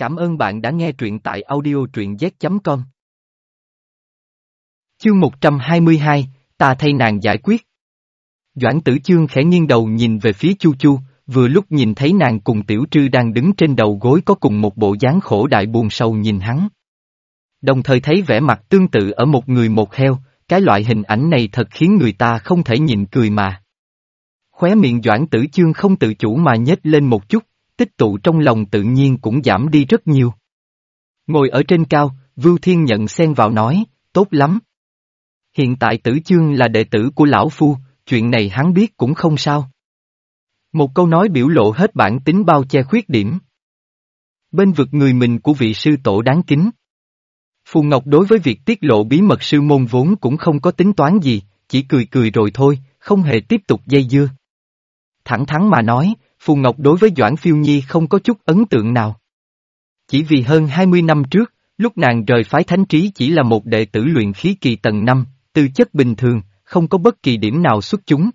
Cảm ơn bạn đã nghe truyện tại audio truyện z.com. Chương 122, ta thay nàng giải quyết. Doãn tử chương khẽ nghiêng đầu nhìn về phía Chu Chu, vừa lúc nhìn thấy nàng cùng tiểu trư đang đứng trên đầu gối có cùng một bộ dáng khổ đại buồn sâu nhìn hắn. Đồng thời thấy vẻ mặt tương tự ở một người một heo, cái loại hình ảnh này thật khiến người ta không thể nhìn cười mà. Khóe miệng Doãn tử chương không tự chủ mà nhếch lên một chút, tích tụ trong lòng tự nhiên cũng giảm đi rất nhiều. Ngồi ở trên cao, Vưu Thiên nhận xen vào nói, tốt lắm. Hiện tại tử chương là đệ tử của lão phu, chuyện này hắn biết cũng không sao. Một câu nói biểu lộ hết bản tính bao che khuyết điểm. Bên vực người mình của vị sư tổ đáng kính. Phù Ngọc đối với việc tiết lộ bí mật sư môn vốn cũng không có tính toán gì, chỉ cười cười rồi thôi, không hề tiếp tục dây dưa. Thẳng thắn mà nói, Phù Ngọc đối với Doãn Phiêu Nhi không có chút ấn tượng nào. Chỉ vì hơn 20 năm trước, lúc nàng rời phái thánh trí chỉ là một đệ tử luyện khí kỳ tầng 5, tư chất bình thường, không có bất kỳ điểm nào xuất chúng.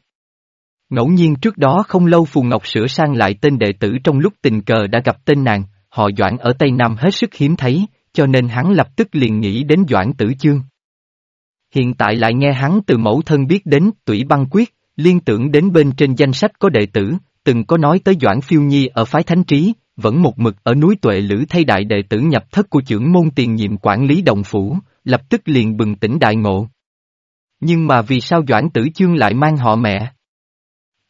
Ngẫu nhiên trước đó không lâu Phù Ngọc sửa sang lại tên đệ tử trong lúc tình cờ đã gặp tên nàng, họ Doãn ở Tây Nam hết sức hiếm thấy, cho nên hắn lập tức liền nghĩ đến Doãn Tử Chương. Hiện tại lại nghe hắn từ mẫu thân biết đến tủy băng quyết, liên tưởng đến bên trên danh sách có đệ tử, từng có nói tới Doãn Phiêu Nhi ở phái thánh trí, vẫn một mực ở núi Tuệ Lữ thay đại đệ tử nhập thất của trưởng môn tiền nhiệm quản lý đồng phủ, lập tức liền bừng tỉnh đại ngộ. Nhưng mà vì sao Doãn Tử Chương lại mang họ mẹ?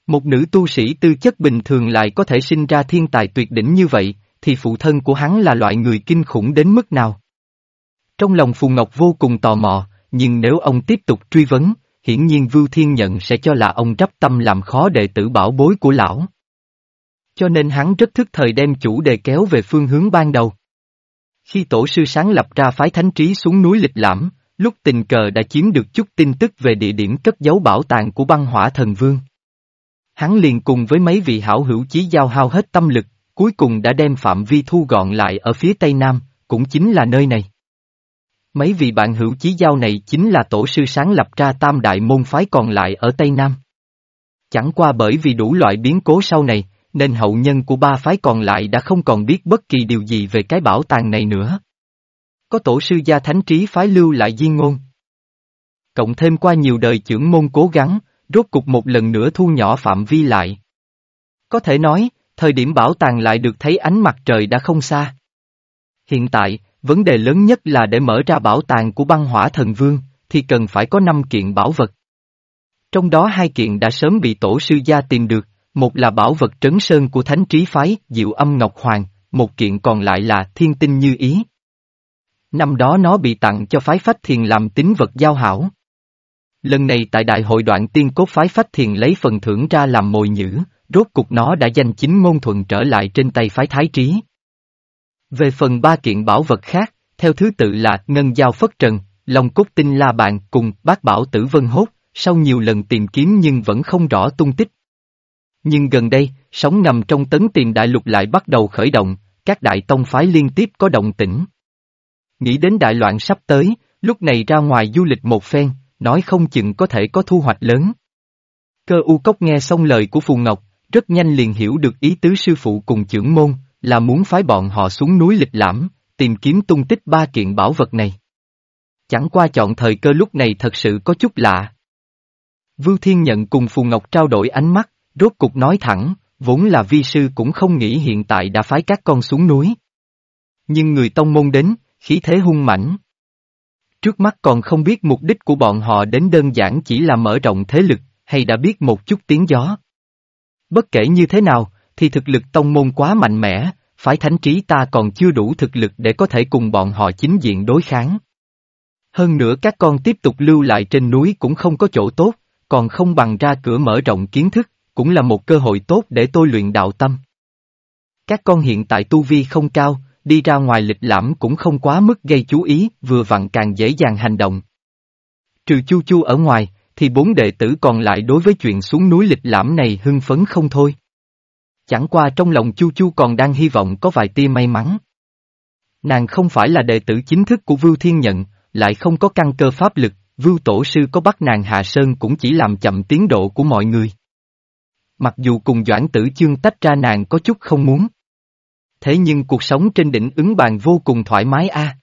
Một nữ tu sĩ tư chất bình thường lại có thể sinh ra thiên tài tuyệt đỉnh như vậy, thì phụ thân của hắn là loại người kinh khủng đến mức nào? Trong lòng Phù Ngọc vô cùng tò mò, nhưng nếu ông tiếp tục truy vấn, hiển nhiên Vưu Thiên Nhận sẽ cho là ông rắp tâm làm khó đệ tử bảo bối của lão. Cho nên hắn rất thức thời đem chủ đề kéo về phương hướng ban đầu. Khi tổ sư sáng lập ra phái thánh trí xuống núi lịch lãm, lúc tình cờ đã chiếm được chút tin tức về địa điểm cất giấu bảo tàng của băng hỏa thần vương. Hắn liền cùng với mấy vị hảo hữu chí giao hao hết tâm lực, cuối cùng đã đem phạm vi thu gọn lại ở phía tây nam, cũng chính là nơi này. Mấy vị bạn hữu chí giao này chính là tổ sư sáng lập ra tam đại môn phái còn lại ở Tây Nam. Chẳng qua bởi vì đủ loại biến cố sau này, nên hậu nhân của ba phái còn lại đã không còn biết bất kỳ điều gì về cái bảo tàng này nữa. Có tổ sư gia thánh trí phái lưu lại di ngôn. Cộng thêm qua nhiều đời trưởng môn cố gắng, rốt cục một lần nữa thu nhỏ phạm vi lại. Có thể nói, thời điểm bảo tàng lại được thấy ánh mặt trời đã không xa. Hiện tại, Vấn đề lớn nhất là để mở ra bảo tàng của băng hỏa thần vương, thì cần phải có 5 kiện bảo vật. Trong đó hai kiện đã sớm bị tổ sư gia tìm được, một là bảo vật trấn sơn của thánh trí phái, diệu âm Ngọc Hoàng, một kiện còn lại là thiên tinh như ý. Năm đó nó bị tặng cho phái phách thiền làm tín vật giao hảo. Lần này tại đại hội đoạn tiên cốt phái phách thiền lấy phần thưởng ra làm mồi nhữ, rốt cục nó đã danh chính ngôn thuận trở lại trên tay phái thái trí. Về phần ba kiện bảo vật khác, theo thứ tự là Ngân Giao Phất Trần, Long Cốt Tinh La bạn cùng bác Bảo Tử Vân Hốt, sau nhiều lần tìm kiếm nhưng vẫn không rõ tung tích. Nhưng gần đây, sóng ngầm trong tấn tiền đại lục lại bắt đầu khởi động, các đại tông phái liên tiếp có động tĩnh. Nghĩ đến đại loạn sắp tới, lúc này ra ngoài du lịch một phen, nói không chừng có thể có thu hoạch lớn. Cơ u cốc nghe xong lời của Phù Ngọc, rất nhanh liền hiểu được ý tứ sư phụ cùng trưởng môn, là muốn phái bọn họ xuống núi lịch lãm, tìm kiếm tung tích ba kiện bảo vật này. Chẳng qua chọn thời cơ lúc này thật sự có chút lạ. Vưu Thiên Nhận cùng Phù Ngọc trao đổi ánh mắt, rốt cục nói thẳng, vốn là vi sư cũng không nghĩ hiện tại đã phái các con xuống núi. Nhưng người tông môn đến, khí thế hung mãnh. Trước mắt còn không biết mục đích của bọn họ đến đơn giản chỉ là mở rộng thế lực, hay đã biết một chút tiếng gió. Bất kể như thế nào, thì thực lực tông môn quá mạnh mẽ, phái thánh trí ta còn chưa đủ thực lực để có thể cùng bọn họ chính diện đối kháng. Hơn nữa các con tiếp tục lưu lại trên núi cũng không có chỗ tốt, còn không bằng ra cửa mở rộng kiến thức, cũng là một cơ hội tốt để tôi luyện đạo tâm. Các con hiện tại tu vi không cao, đi ra ngoài lịch lãm cũng không quá mức gây chú ý, vừa vặn càng dễ dàng hành động. Trừ chu chu ở ngoài, thì bốn đệ tử còn lại đối với chuyện xuống núi lịch lãm này hưng phấn không thôi. Chẳng qua trong lòng Chu Chu còn đang hy vọng có vài tia may mắn. Nàng không phải là đệ tử chính thức của Vưu Thiên Nhận, lại không có căn cơ pháp lực, Vưu Tổ Sư có bắt nàng hạ sơn cũng chỉ làm chậm tiến độ của mọi người. Mặc dù cùng Doãn Tử Chương tách ra nàng có chút không muốn. Thế nhưng cuộc sống trên đỉnh ứng bàn vô cùng thoải mái a.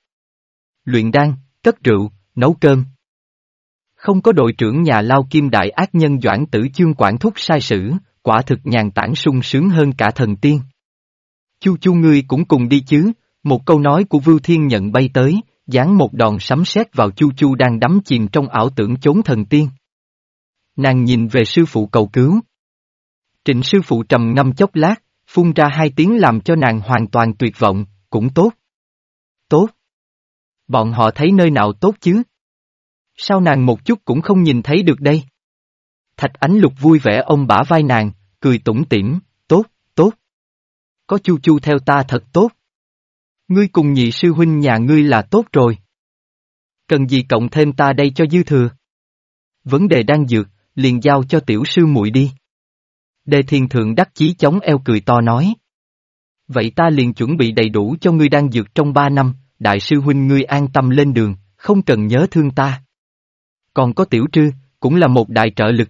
Luyện đan, cất rượu, nấu cơm. Không có đội trưởng nhà lao kim đại ác nhân Doãn Tử Chương quản thúc sai sử, quả thực nhàn tản sung sướng hơn cả thần tiên. Chu chu ngươi cũng cùng đi chứ, một câu nói của Vưu Thiên nhận bay tới, dán một đòn sấm sét vào chu chu đang đắm chìm trong ảo tưởng chốn thần tiên. Nàng nhìn về sư phụ cầu cứu. Trịnh sư phụ trầm ngâm chốc lát, phun ra hai tiếng làm cho nàng hoàn toàn tuyệt vọng, cũng tốt. Tốt. Bọn họ thấy nơi nào tốt chứ? Sao nàng một chút cũng không nhìn thấy được đây? Thạch ánh lục vui vẻ ôm bả vai nàng, cười tủm tỉm, tốt, tốt. Có chu chu theo ta thật tốt. Ngươi cùng nhị sư huynh nhà ngươi là tốt rồi. Cần gì cộng thêm ta đây cho dư thừa? Vấn đề đang dược, liền giao cho tiểu sư muội đi. Đề thiên thượng đắc chí chống eo cười to nói. Vậy ta liền chuẩn bị đầy đủ cho ngươi đang dược trong ba năm, đại sư huynh ngươi an tâm lên đường, không cần nhớ thương ta. Còn có tiểu trư, cũng là một đại trợ lực.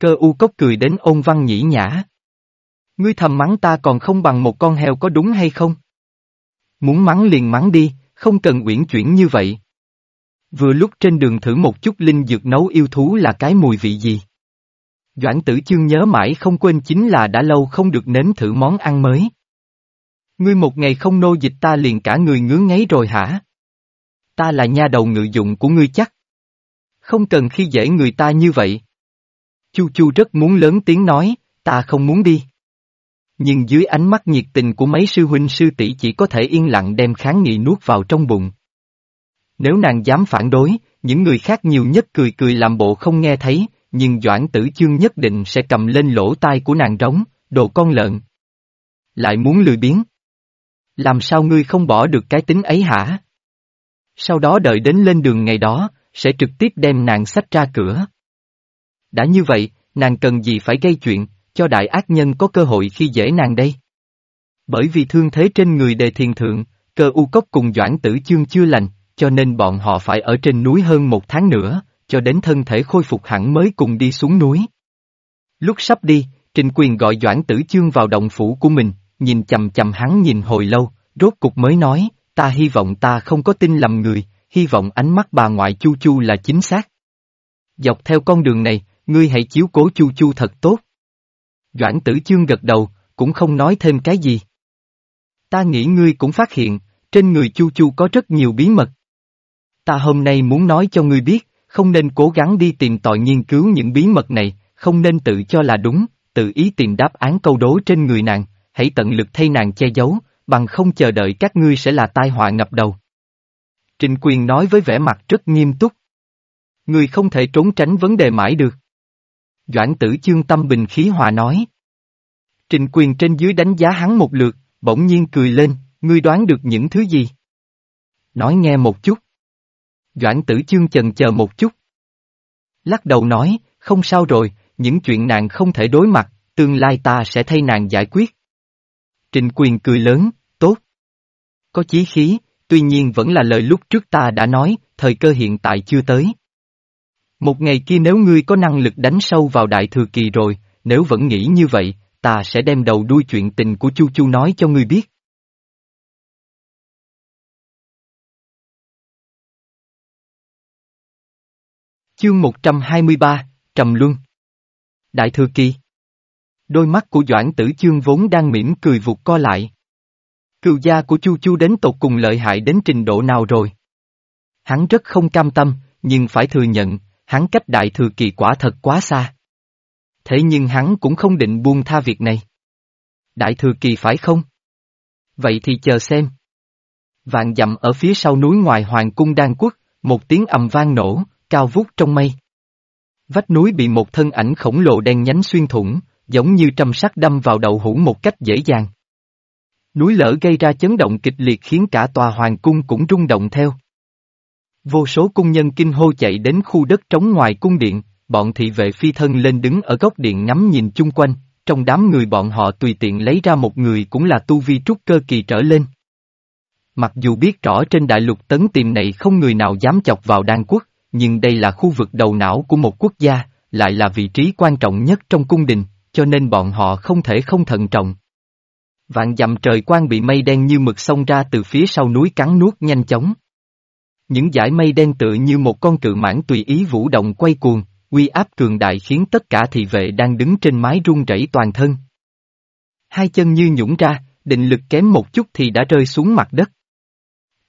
Cơ u cốc cười đến ôn văn nhĩ nhã. Ngươi thầm mắng ta còn không bằng một con heo có đúng hay không? Muốn mắng liền mắng đi, không cần uyển chuyển như vậy. Vừa lúc trên đường thử một chút linh dược nấu yêu thú là cái mùi vị gì? Doãn tử chương nhớ mãi không quên chính là đã lâu không được nếm thử món ăn mới. Ngươi một ngày không nô dịch ta liền cả người ngứa ngáy rồi hả? Ta là nha đầu ngự dụng của ngươi chắc. Không cần khi dễ người ta như vậy. Chu Chu rất muốn lớn tiếng nói, ta không muốn đi. Nhưng dưới ánh mắt nhiệt tình của mấy sư huynh sư tỷ chỉ có thể yên lặng đem kháng nghị nuốt vào trong bụng. Nếu nàng dám phản đối, những người khác nhiều nhất cười cười làm bộ không nghe thấy, nhưng Doãn Tử Chương nhất định sẽ cầm lên lỗ tai của nàng rống, đồ con lợn. Lại muốn lười biếng. Làm sao ngươi không bỏ được cái tính ấy hả? Sau đó đợi đến lên đường ngày đó, sẽ trực tiếp đem nàng sách ra cửa. Đã như vậy, nàng cần gì phải gây chuyện, cho đại ác nhân có cơ hội khi dễ nàng đây? Bởi vì thương thế trên người đề thiền thượng, cơ u cốc cùng Doãn Tử Chương chưa lành, cho nên bọn họ phải ở trên núi hơn một tháng nữa, cho đến thân thể khôi phục hẳn mới cùng đi xuống núi. Lúc sắp đi, Trình Quyền gọi Doãn Tử Chương vào động phủ của mình, nhìn chầm chầm hắn nhìn hồi lâu, rốt cục mới nói, ta hy vọng ta không có tin lầm người, hy vọng ánh mắt bà ngoại Chu Chu là chính xác. Dọc theo con đường này, ngươi hãy chiếu cố Chu Chu thật tốt. Doãn Tử Chương gật đầu, cũng không nói thêm cái gì. Ta nghĩ ngươi cũng phát hiện, trên người Chu Chu có rất nhiều bí mật. Ta hôm nay muốn nói cho ngươi biết, không nên cố gắng đi tìm tòi nghiên cứu những bí mật này, không nên tự cho là đúng, tự ý tìm đáp án câu đố trên người nàng, hãy tận lực thay nàng che giấu, bằng không chờ đợi các ngươi sẽ là tai họa ngập đầu. Trình quyền nói với vẻ mặt rất nghiêm túc. Người không thể trốn tránh vấn đề mãi được. Doãn tử chương tâm bình khí hòa nói. Trình quyền trên dưới đánh giá hắn một lượt, bỗng nhiên cười lên, ngươi đoán được những thứ gì? Nói nghe một chút. Doãn tử chương chần chờ một chút. Lắc đầu nói, không sao rồi, những chuyện nàng không thể đối mặt, tương lai ta sẽ thay nàng giải quyết. Trình quyền cười lớn, tốt. Có chí khí, tuy nhiên vẫn là lời lúc trước ta đã nói, thời cơ hiện tại chưa tới. Một ngày kia nếu ngươi có năng lực đánh sâu vào đại thừa kỳ rồi, nếu vẫn nghĩ như vậy, ta sẽ đem đầu đuôi chuyện tình của Chu Chu nói cho ngươi biết. Chương 123, Trầm Luân Đại Thừa Kỳ Đôi mắt của Doãn Tử Chương vốn đang mỉm cười vụt co lại. Cựu gia của Chu Chu đến tột cùng lợi hại đến trình độ nào rồi? Hắn rất không cam tâm, nhưng phải thừa nhận, hắn cách Đại Thừa Kỳ quả thật quá xa. Thế nhưng hắn cũng không định buông tha việc này. Đại Thừa Kỳ phải không? Vậy thì chờ xem. Vạn dặm ở phía sau núi ngoài Hoàng Cung Đan Quốc, một tiếng ầm vang nổ, cao vút trong mây. Vách núi bị một thân ảnh khổng lồ đen nhánh xuyên thủng, giống như trăm sắc đâm vào đầu hũ một cách dễ dàng. Núi lở gây ra chấn động kịch liệt khiến cả tòa hoàng cung cũng rung động theo. Vô số cung nhân kinh hô chạy đến khu đất trống ngoài cung điện, bọn thị vệ phi thân lên đứng ở góc điện ngắm nhìn chung quanh, trong đám người bọn họ tùy tiện lấy ra một người cũng là tu vi trúc cơ kỳ trở lên. Mặc dù biết rõ trên đại lục tấn tìm này không người nào dám chọc vào đan quốc, nhưng đây là khu vực đầu não của một quốc gia, lại là vị trí quan trọng nhất trong cung đình, cho nên bọn họ không thể không thận trọng. Vạn dặm trời quang bị mây đen như mực xông ra từ phía sau núi cắn nuốt nhanh chóng. Những dải mây đen tựa như một con cự mãn tùy ý vũ động quay cuồng, uy áp cường đại khiến tất cả thị vệ đang đứng trên mái rung rẩy toàn thân. Hai chân như nhũng ra, định lực kém một chút thì đã rơi xuống mặt đất.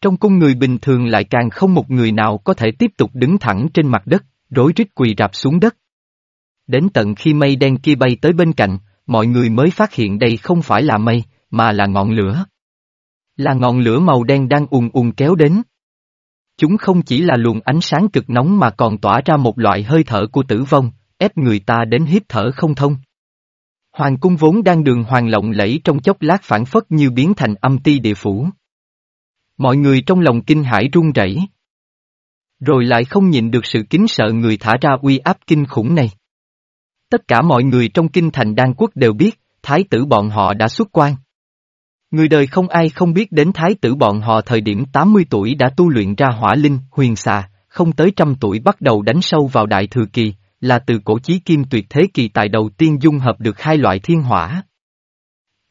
Trong cung người bình thường lại càng không một người nào có thể tiếp tục đứng thẳng trên mặt đất, rối rít quỳ rạp xuống đất. Đến tận khi mây đen kia bay tới bên cạnh, mọi người mới phát hiện đây không phải là mây, mà là ngọn lửa. Là ngọn lửa màu đen đang ùn ùn kéo đến. Chúng không chỉ là luồng ánh sáng cực nóng mà còn tỏa ra một loại hơi thở của tử vong, ép người ta đến hít thở không thông. Hoàng cung vốn đang đường hoàng lộng lẫy trong chốc lát phản phất như biến thành âm ti địa phủ. Mọi người trong lòng kinh hãi run rẩy. Rồi lại không nhìn được sự kính sợ người thả ra uy áp kinh khủng này. Tất cả mọi người trong kinh thành đan quốc đều biết, thái tử bọn họ đã xuất quan. Người đời không ai không biết đến thái tử bọn họ thời điểm 80 tuổi đã tu luyện ra hỏa linh, huyền xà, không tới trăm tuổi bắt đầu đánh sâu vào đại thừa kỳ, là từ cổ chí kim tuyệt thế kỳ tài đầu tiên dung hợp được hai loại thiên hỏa.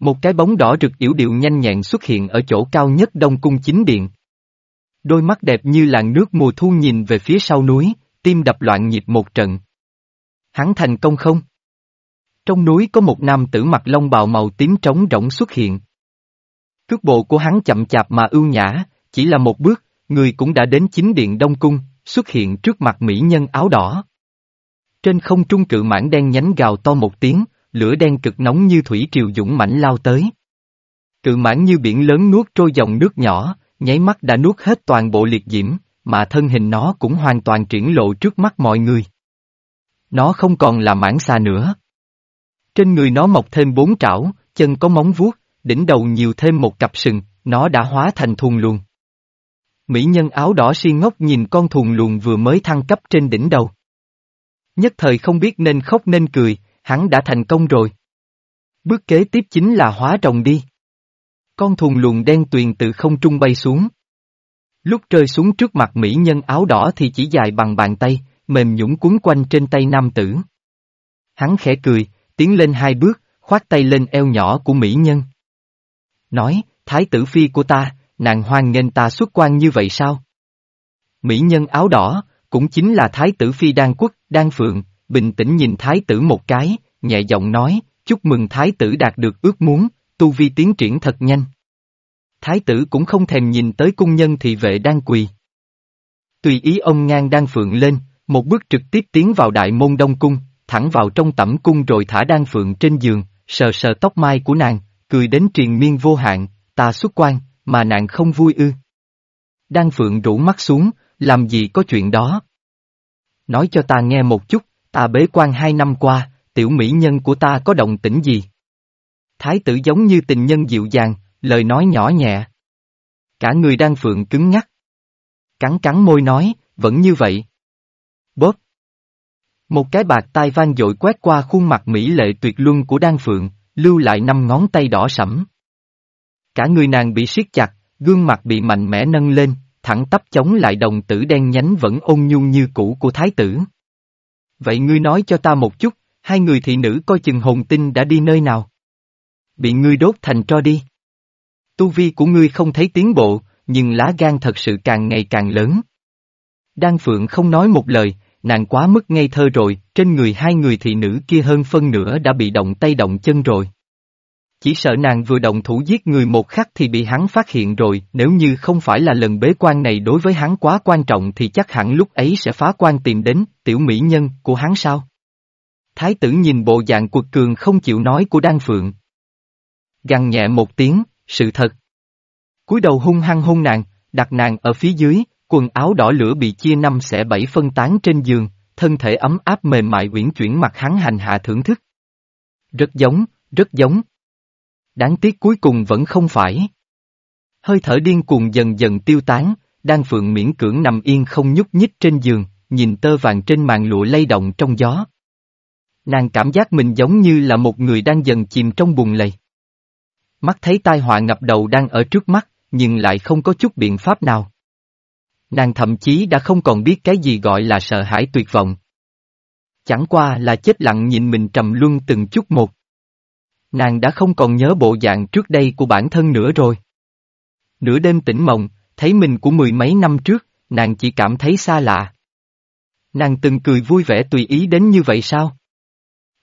Một cái bóng đỏ rực yểu điệu nhanh nhẹn xuất hiện ở chỗ cao nhất đông cung chính điện. Đôi mắt đẹp như làn nước mùa thu nhìn về phía sau núi, tim đập loạn nhịp một trận. Hắn thành công không? Trong núi có một nam tử mặc lông bào màu tím trống rỗng xuất hiện. Cước bộ của hắn chậm chạp mà ưu nhã, chỉ là một bước, người cũng đã đến chính điện Đông Cung, xuất hiện trước mặt mỹ nhân áo đỏ. Trên không trung cự mãn đen nhánh gào to một tiếng, lửa đen cực nóng như thủy triều dũng mãnh lao tới. Cự mãn như biển lớn nuốt trôi dòng nước nhỏ, nháy mắt đã nuốt hết toàn bộ liệt diễm, mà thân hình nó cũng hoàn toàn triển lộ trước mắt mọi người. Nó không còn là mãn xa nữa. Trên người nó mọc thêm bốn trảo, chân có móng vuốt, đỉnh đầu nhiều thêm một cặp sừng, nó đã hóa thành thùng luồng. Mỹ nhân áo đỏ si ngốc nhìn con thùng luồng vừa mới thăng cấp trên đỉnh đầu. Nhất thời không biết nên khóc nên cười, hắn đã thành công rồi. Bước kế tiếp chính là hóa rồng đi. Con thùng luồng đen tuyền từ không trung bay xuống. Lúc rơi xuống trước mặt mỹ nhân áo đỏ thì chỉ dài bằng bàn tay, mềm nhũng cuốn quanh trên tay nam tử. Hắn khẽ cười, tiến lên hai bước, khoát tay lên eo nhỏ của mỹ nhân. Nói, thái tử phi của ta, nàng hoan nghênh ta xuất quan như vậy sao? Mỹ nhân áo đỏ, cũng chính là thái tử phi đan quốc, đan phượng, bình tĩnh nhìn thái tử một cái, nhẹ giọng nói, chúc mừng thái tử đạt được ước muốn, tu vi tiến triển thật nhanh. Thái tử cũng không thèm nhìn tới cung nhân thị vệ đang quỳ. Tùy ý ông ngang đan phượng lên, một bước trực tiếp tiến vào đại môn đông cung, thẳng vào trong tẩm cung rồi thả đan phượng trên giường, sờ sờ tóc mai của nàng, cười đến triền miên vô hạn, ta xuất quan, mà nàng không vui ư. Đan phượng rủ mắt xuống, làm gì có chuyện đó. Nói cho ta nghe một chút, ta bế quan hai năm qua, tiểu mỹ nhân của ta có động tĩnh gì? Thái tử giống như tình nhân dịu dàng, lời nói nhỏ nhẹ. Cả người đan phượng cứng ngắc. Cắn cắn môi nói, vẫn như vậy. Bóp. Một cái bạc tai vang dội quét qua khuôn mặt mỹ lệ tuyệt luân của đan phượng, lưu lại năm ngón tay đỏ sẫm. Cả người nàng bị siết chặt, gương mặt bị mạnh mẽ nâng lên, thẳng tắp chống lại đồng tử đen nhánh vẫn ôn nhu như cũ của thái tử. Vậy ngươi nói cho ta một chút, hai người thị nữ coi chừng hồn tinh đã đi nơi nào? Bị ngươi đốt thành tro đi. Tu vi của ngươi không thấy tiến bộ, nhưng lá gan thật sự càng ngày càng lớn. Đan Phượng không nói một lời, nàng quá mức ngây thơ rồi, trên người hai người thị nữ kia hơn phân nửa đã bị động tay động chân rồi. Chỉ sợ nàng vừa động thủ giết người một khắc thì bị hắn phát hiện rồi, nếu như không phải là lần bế quan này đối với hắn quá quan trọng thì chắc hẳn lúc ấy sẽ phá quan tìm đến, tiểu mỹ nhân, của hắn sao? Thái tử nhìn bộ dạng quật cường không chịu nói của Đan Phượng. Gằn nhẹ một tiếng, sự thật. cúi đầu hung hăng hôn nàng, đặt nàng ở phía dưới, quần áo đỏ lửa bị chia năm xẻ bảy phân tán trên giường, thân thể ấm áp mềm mại uyển chuyển mặt hắn hành hạ thưởng thức. Rất giống, rất giống. Đáng tiếc cuối cùng vẫn không phải. Hơi thở điên cuồng dần dần tiêu tán, đang phượng miễn cưỡng nằm yên không nhúc nhích trên giường, nhìn tơ vàng trên màn lụa lay động trong gió. Nàng cảm giác mình giống như là một người đang dần chìm trong bùn lầy. Mắt thấy tai họa ngập đầu đang ở trước mắt, nhưng lại không có chút biện pháp nào. Nàng thậm chí đã không còn biết cái gì gọi là sợ hãi tuyệt vọng. Chẳng qua là chết lặng nhìn mình trầm luân từng chút một. Nàng đã không còn nhớ bộ dạng trước đây của bản thân nữa rồi. Nửa đêm tỉnh mộng, thấy mình của mười mấy năm trước, nàng chỉ cảm thấy xa lạ. Nàng từng cười vui vẻ tùy ý đến như vậy sao?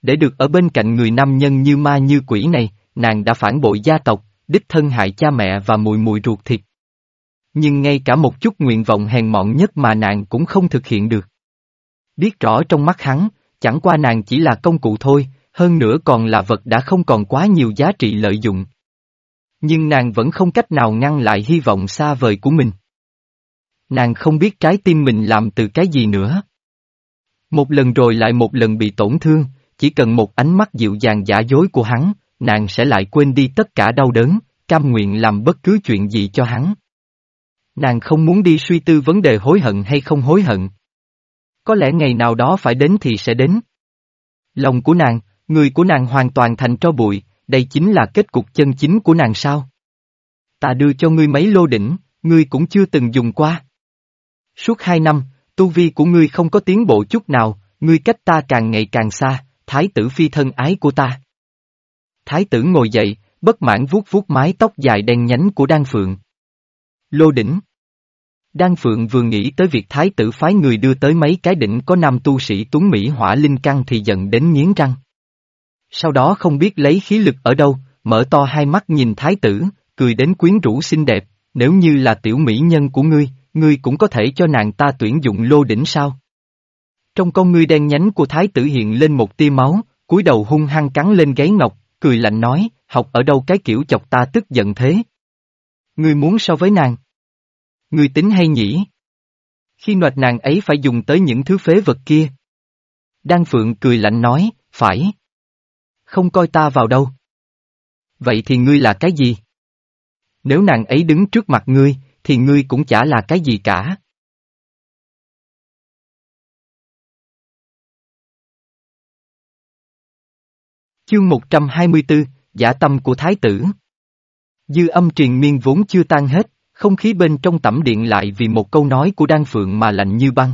Để được ở bên cạnh người nam nhân như ma như quỷ này, nàng đã phản bội gia tộc, đích thân hại cha mẹ và mùi mùi ruột thịt. Nhưng ngay cả một chút nguyện vọng hèn mọn nhất mà nàng cũng không thực hiện được. Biết rõ trong mắt hắn, chẳng qua nàng chỉ là công cụ thôi, hơn nữa còn là vật đã không còn quá nhiều giá trị lợi dụng. Nhưng nàng vẫn không cách nào ngăn lại hy vọng xa vời của mình. Nàng không biết trái tim mình làm từ cái gì nữa. Một lần rồi lại một lần bị tổn thương, chỉ cần một ánh mắt dịu dàng giả dối của hắn, nàng sẽ lại quên đi tất cả đau đớn, cam nguyện làm bất cứ chuyện gì cho hắn. Nàng không muốn đi suy tư vấn đề hối hận hay không hối hận. Có lẽ ngày nào đó phải đến thì sẽ đến. Lòng của nàng, người của nàng hoàn toàn thành tro bụi, đây chính là kết cục chân chính của nàng sao? Ta đưa cho ngươi mấy lô đỉnh, ngươi cũng chưa từng dùng qua. Suốt hai năm, tu vi của ngươi không có tiến bộ chút nào, ngươi cách ta càng ngày càng xa, thái tử phi thân ái của ta. Thái tử ngồi dậy, bất mãn vuốt vuốt mái tóc dài đen nhánh của Đan Phượng. Lô đỉnh. Đan Phượng vừa nghĩ tới việc thái tử phái người đưa tới mấy cái đỉnh có nam tu sĩ tuấn Mỹ hỏa linh căn thì giận đến nghiến răng. Sau đó không biết lấy khí lực ở đâu, mở to hai mắt nhìn thái tử, cười đến quyến rũ xinh đẹp, nếu như là tiểu mỹ nhân của ngươi, ngươi cũng có thể cho nàng ta tuyển dụng lô đỉnh sao? Trong con ngươi đen nhánh của thái tử hiện lên một tia máu, cúi đầu hung hăng cắn lên gáy ngọc, cười lạnh nói, học ở đâu cái kiểu chọc ta tức giận thế? Ngươi muốn so với nàng? Ngươi tính hay nhỉ? Khi noạch nàng ấy phải dùng tới những thứ phế vật kia. Đan Phượng cười lạnh nói, phải. Không coi ta vào đâu. Vậy thì ngươi là cái gì? Nếu nàng ấy đứng trước mặt ngươi, thì ngươi cũng chả là cái gì cả. Chương 124, Giả tâm của Thái tử Dư âm truyền miên vốn chưa tan hết, không khí bên trong tẩm điện lại vì một câu nói của Đan Phượng mà lạnh như băng.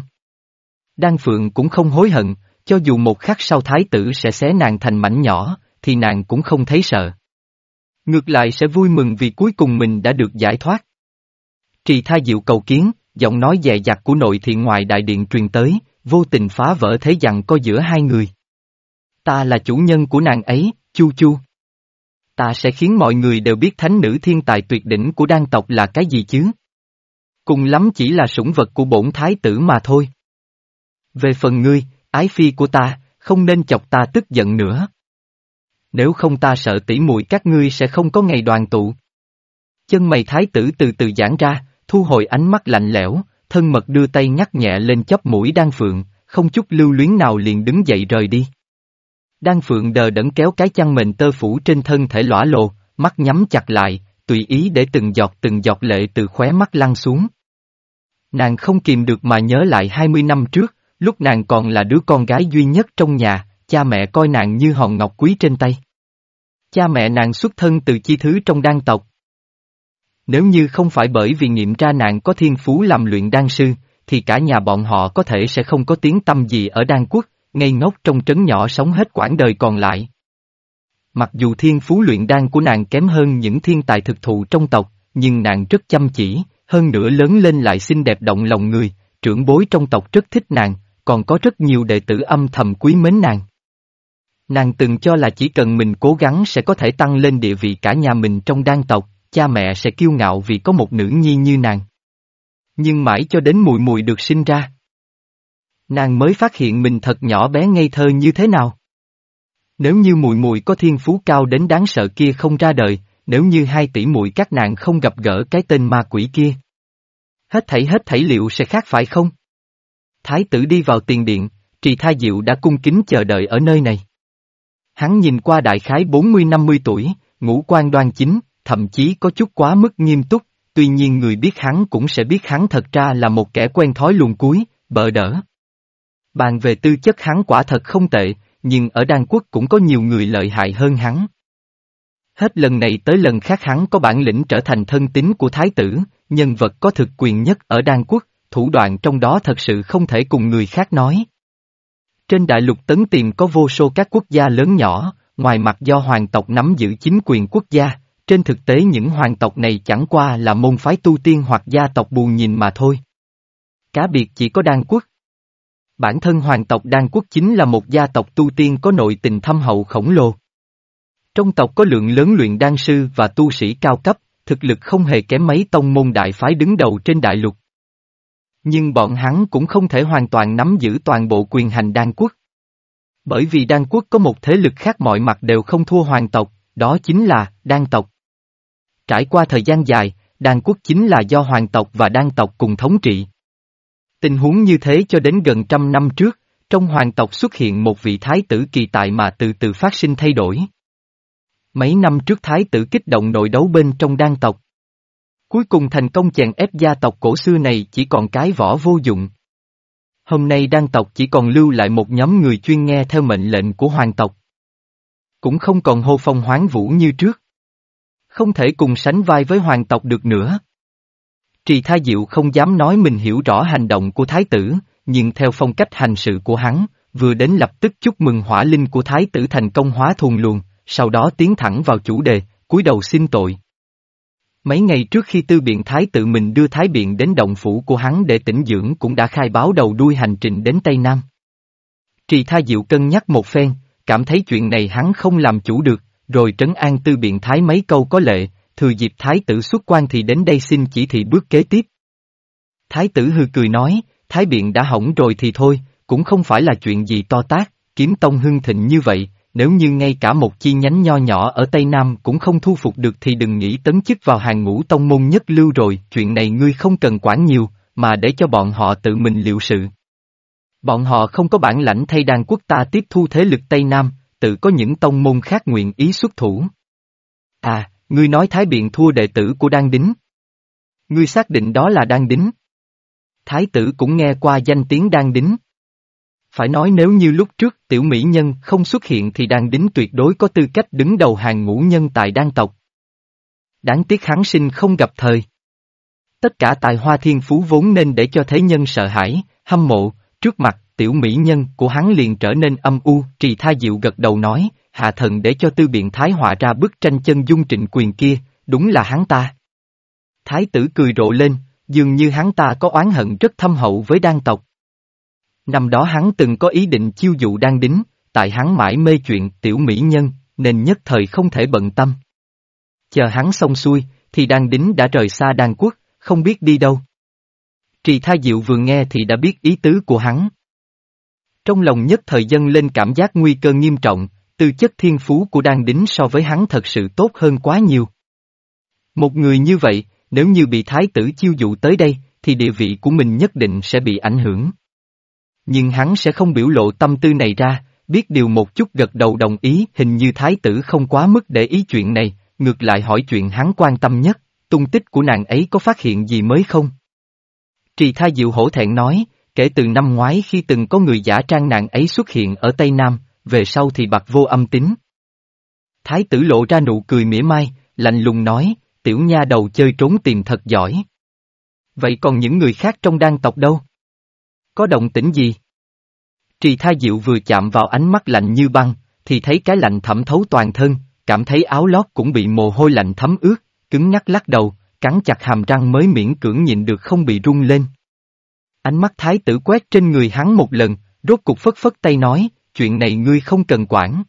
Đan Phượng cũng không hối hận, cho dù một khắc sau Thái tử sẽ xé nàng thành mảnh nhỏ, thì nàng cũng không thấy sợ. Ngược lại sẽ vui mừng vì cuối cùng mình đã được giải thoát. Trì tha diệu cầu kiến, giọng nói dè dặt của nội thị ngoài đại điện truyền tới, vô tình phá vỡ thế giằng có giữa hai người. Ta là chủ nhân của nàng ấy, Chu Chu. Ta sẽ khiến mọi người đều biết thánh nữ thiên tài tuyệt đỉnh của đan tộc là cái gì chứ. Cùng lắm chỉ là sủng vật của bổn thái tử mà thôi. Về phần ngươi, ái phi của ta, không nên chọc ta tức giận nữa. Nếu không ta sợ tỉ muội các ngươi sẽ không có ngày đoàn tụ. Chân mày thái tử từ từ giãn ra, thu hồi ánh mắt lạnh lẽo, thân mật đưa tay nhắc nhẹ lên chóp mũi đan phượng, không chút lưu luyến nào liền đứng dậy rời đi. Đan phượng đờ đẫn kéo cái chăn mền tơ phủ trên thân thể lõa lồ, mắt nhắm chặt lại, tùy ý để từng giọt từng giọt lệ từ khóe mắt lăn xuống. Nàng không kìm được mà nhớ lại 20 năm trước, lúc nàng còn là đứa con gái duy nhất trong nhà, cha mẹ coi nàng như hòn ngọc quý trên tay. Cha mẹ nàng xuất thân từ chi thứ trong đan tộc. Nếu như không phải bởi vì nghiệm ra nàng có thiên phú làm luyện đan sư, thì cả nhà bọn họ có thể sẽ không có tiếng tâm gì ở đan quốc, ngây ngốc trong trấn nhỏ sống hết quãng đời còn lại. Mặc dù thiên phú luyện đan của nàng kém hơn những thiên tài thực thụ trong tộc, nhưng nàng rất chăm chỉ, hơn nữa lớn lên lại xinh đẹp động lòng người, trưởng bối trong tộc rất thích nàng, còn có rất nhiều đệ tử âm thầm quý mến nàng. Nàng từng cho là chỉ cần mình cố gắng sẽ có thể tăng lên địa vị cả nhà mình trong đan tộc, cha mẹ sẽ kiêu ngạo vì có một nữ nhi như nàng. Nhưng mãi cho đến mùi mùi được sinh ra. Nàng mới phát hiện mình thật nhỏ bé ngây thơ như thế nào. Nếu như mùi mùi có thiên phú cao đến đáng sợ kia không ra đời, nếu như hai tỷ muội các nàng không gặp gỡ cái tên ma quỷ kia. Hết thảy hết thảy liệu sẽ khác phải không? Thái tử đi vào tiền điện, trì tha diệu đã cung kính chờ đợi ở nơi này. Hắn nhìn qua đại khái 40-50 tuổi, ngũ quan đoan chính, thậm chí có chút quá mức nghiêm túc, tuy nhiên người biết hắn cũng sẽ biết hắn thật ra là một kẻ quen thói luồn cuối, bợ đỡ. Bàn về tư chất hắn quả thật không tệ, nhưng ở Đan Quốc cũng có nhiều người lợi hại hơn hắn. Hết lần này tới lần khác hắn có bản lĩnh trở thành thân tín của thái tử, nhân vật có thực quyền nhất ở Đan Quốc, thủ đoạn trong đó thật sự không thể cùng người khác nói. Trên đại lục tấn Tiền có vô số các quốc gia lớn nhỏ, ngoài mặt do hoàng tộc nắm giữ chính quyền quốc gia, trên thực tế những hoàng tộc này chẳng qua là môn phái tu tiên hoặc gia tộc buồn nhìn mà thôi. Cá biệt chỉ có đan quốc. Bản thân hoàng tộc đan quốc chính là một gia tộc tu tiên có nội tình thâm hậu khổng lồ. Trong tộc có lượng lớn luyện đan sư và tu sĩ cao cấp, thực lực không hề kém mấy tông môn đại phái đứng đầu trên đại lục. Nhưng bọn hắn cũng không thể hoàn toàn nắm giữ toàn bộ quyền hành đan quốc. Bởi vì đan quốc có một thế lực khác mọi mặt đều không thua hoàng tộc, đó chính là đan tộc. Trải qua thời gian dài, đan quốc chính là do hoàng tộc và đan tộc cùng thống trị. Tình huống như thế cho đến gần trăm năm trước, trong hoàng tộc xuất hiện một vị thái tử kỳ tại mà từ từ phát sinh thay đổi. Mấy năm trước thái tử kích động nội đấu bên trong đan tộc. Cuối cùng thành công chèn ép gia tộc cổ xưa này chỉ còn cái vỏ vô dụng. Hôm nay đan tộc chỉ còn lưu lại một nhóm người chuyên nghe theo mệnh lệnh của hoàng tộc. Cũng không còn hô phong hoáng vũ như trước. Không thể cùng sánh vai với hoàng tộc được nữa. Trì Tha Diệu không dám nói mình hiểu rõ hành động của thái tử, nhưng theo phong cách hành sự của hắn, vừa đến lập tức chúc mừng hỏa linh của thái tử thành công hóa thùng luồng, sau đó tiến thẳng vào chủ đề, cúi đầu xin tội. Mấy ngày trước khi tư biện thái tự mình đưa thái biện đến động phủ của hắn để tĩnh dưỡng cũng đã khai báo đầu đuôi hành trình đến Tây Nam. Trì Tha Diệu cân nhắc một phen, cảm thấy chuyện này hắn không làm chủ được, rồi trấn an tư biện thái mấy câu có lệ, thừa dịp thái tử xuất quan thì đến đây xin chỉ thị bước kế tiếp. Thái tử hư cười nói, thái biện đã hỏng rồi thì thôi, cũng không phải là chuyện gì to tác, kiếm tông hưng thịnh như vậy, nếu như ngay cả một chi nhánh nho nhỏ ở Tây Nam cũng không thu phục được thì đừng nghĩ tấn chức vào hàng ngũ tông môn nhất lưu rồi, chuyện này ngươi không cần quản nhiều, mà để cho bọn họ tự mình liệu sự. Bọn họ không có bản lãnh thay đàn quốc ta tiếp thu thế lực Tây Nam, tự có những tông môn khác nguyện ý xuất thủ. À, ngươi nói Thái Biện thua đệ tử của Đan Đính. Ngươi xác định đó là Đan Đính. Thái tử cũng nghe qua danh tiếng Đan Đính. Phải nói nếu như lúc trước tiểu mỹ nhân không xuất hiện thì đan đính tuyệt đối có tư cách đứng đầu hàng ngũ nhân tại đan tộc. Đáng tiếc hắn sinh không gặp thời. Tất cả tài hoa thiên phú vốn nên để cho thế nhân sợ hãi, hâm mộ, trước mặt tiểu mỹ nhân của hắn liền trở nên âm u, trì tha diệu gật đầu nói, hạ thần để cho tư biện thái họa ra bức tranh chân dung trịnh quyền kia, đúng là hắn ta. Thái tử cười rộ lên, dường như hắn ta có oán hận rất thâm hậu với đan tộc. Năm đó hắn từng có ý định chiêu dụ đan đính, tại hắn mãi mê chuyện tiểu mỹ nhân, nên nhất thời không thể bận tâm. Chờ hắn xong xuôi, thì đan đính đã rời xa đan quốc, không biết đi đâu. Trì Tha Diệu vừa nghe thì đã biết ý tứ của hắn. Trong lòng nhất thời dân lên cảm giác nguy cơ nghiêm trọng, tư chất thiên phú của đan đính so với hắn thật sự tốt hơn quá nhiều. Một người như vậy, nếu như bị thái tử chiêu dụ tới đây, thì địa vị của mình nhất định sẽ bị ảnh hưởng. Nhưng hắn sẽ không biểu lộ tâm tư này ra, biết điều một chút gật đầu đồng ý hình như thái tử không quá mức để ý chuyện này, ngược lại hỏi chuyện hắn quan tâm nhất, tung tích của nàng ấy có phát hiện gì mới không? Trì Tha Diệu hổ thẹn nói, kể từ năm ngoái khi từng có người giả trang nàng ấy xuất hiện ở Tây Nam, về sau thì bạc vô âm tính. Thái tử lộ ra nụ cười mỉa mai, lạnh lùng nói, tiểu nha đầu chơi trốn tìm thật giỏi. Vậy còn những người khác trong đan tộc đâu? Có động tĩnh gì? Trì Tha Diệu vừa chạm vào ánh mắt lạnh như băng, thì thấy cái lạnh thẩm thấu toàn thân, cảm thấy áo lót cũng bị mồ hôi lạnh thấm ướt, cứng nhắc lắc đầu, cắn chặt hàm răng mới miễn cưỡng nhịn được không bị rung lên. Ánh mắt thái tử quét trên người hắn một lần, rốt cục phất phất tay nói, chuyện này ngươi không cần quản.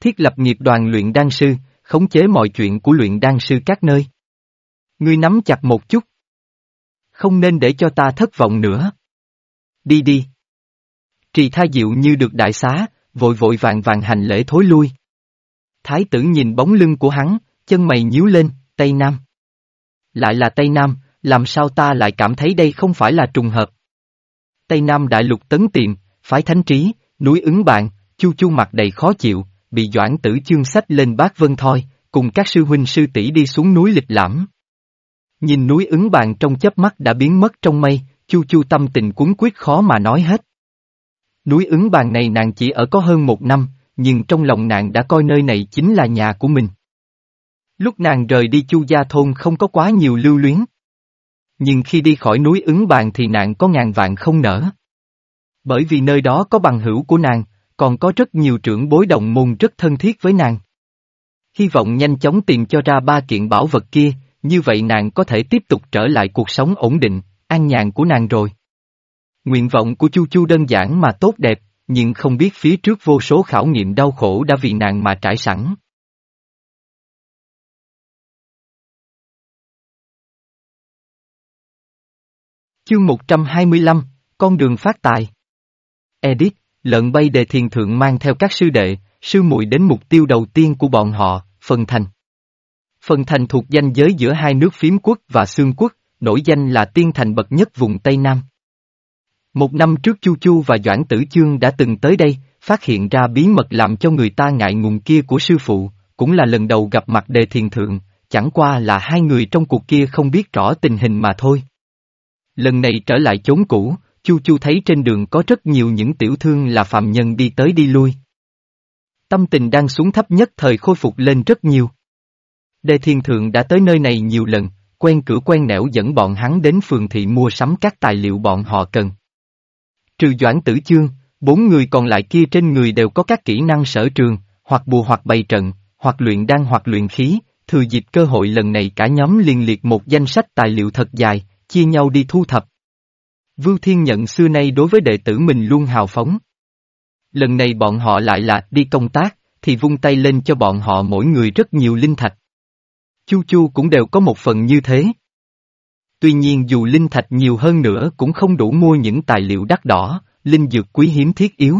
Thiết lập nghiệp đoàn luyện đan sư, khống chế mọi chuyện của luyện đan sư các nơi. Ngươi nắm chặt một chút. Không nên để cho ta thất vọng nữa. Đi đi. Trì tha diệu như được đại xá, vội vội vàng vàng hành lễ thối lui. Thái tử nhìn bóng lưng của hắn, chân mày nhíu lên, Tây Nam. Lại là Tây Nam, làm sao ta lại cảm thấy đây không phải là trùng hợp. Tây Nam đại lục tấn tiệm, phái thánh trí, núi ứng bạn, chu chu mặt đầy khó chịu, bị doãn tử chương sách lên bác vân thoi, cùng các sư huynh sư tỷ đi xuống núi lịch lãm. Nhìn núi ứng bàn trong chớp mắt đã biến mất trong mây, chu chu tâm tình cuốn quyết khó mà nói hết. Núi ứng bàn này nàng chỉ ở có hơn một năm, nhưng trong lòng nàng đã coi nơi này chính là nhà của mình. Lúc nàng rời đi chu gia thôn không có quá nhiều lưu luyến. Nhưng khi đi khỏi núi ứng bàn thì nàng có ngàn vạn không nở. Bởi vì nơi đó có bằng hữu của nàng, còn có rất nhiều trưởng bối đồng môn rất thân thiết với nàng. Hy vọng nhanh chóng tìm cho ra ba kiện bảo vật kia, như vậy nàng có thể tiếp tục trở lại cuộc sống ổn định, an nhàn của nàng rồi. Nguyện vọng của Chu Chu đơn giản mà tốt đẹp, nhưng không biết phía trước vô số khảo nghiệm đau khổ đã vì nàng mà trải sẵn. Chương 125, Con đường phát tài Edit, lợn bay đề thiền thượng mang theo các sư đệ, sư muội đến mục tiêu đầu tiên của bọn họ, Phần Thành. Phần Thành thuộc danh giới giữa hai nước phím quốc và xương quốc, nổi danh là tiên thành bậc nhất vùng Tây Nam. Một năm trước Chu Chu và Doãn Tử Chương đã từng tới đây, phát hiện ra bí mật làm cho người ta ngại ngùng kia của sư phụ, cũng là lần đầu gặp mặt đề thiền thượng, chẳng qua là hai người trong cuộc kia không biết rõ tình hình mà thôi. Lần này trở lại chốn cũ, Chu Chu thấy trên đường có rất nhiều những tiểu thương là phạm nhân đi tới đi lui. Tâm tình đang xuống thấp nhất thời khôi phục lên rất nhiều. Đề Thiên Thượng đã tới nơi này nhiều lần, quen cửa quen nẻo dẫn bọn hắn đến phường thị mua sắm các tài liệu bọn họ cần. Trừ Doãn Tử Chương, bốn người còn lại kia trên người đều có các kỹ năng sở trường, hoặc bùa hoặc bày trận, hoặc luyện đan hoặc luyện khí, thừa dịp cơ hội lần này cả nhóm liên liệt một danh sách tài liệu thật dài, chia nhau đi thu thập. Vưu Thiên nhận xưa nay đối với đệ tử mình luôn hào phóng. Lần này bọn họ lại là đi công tác, thì vung tay lên cho bọn họ mỗi người rất nhiều linh thạch. Chu Chu cũng đều có một phần như thế. Tuy nhiên dù linh thạch nhiều hơn nữa cũng không đủ mua những tài liệu đắt đỏ, linh dược quý hiếm thiết yếu.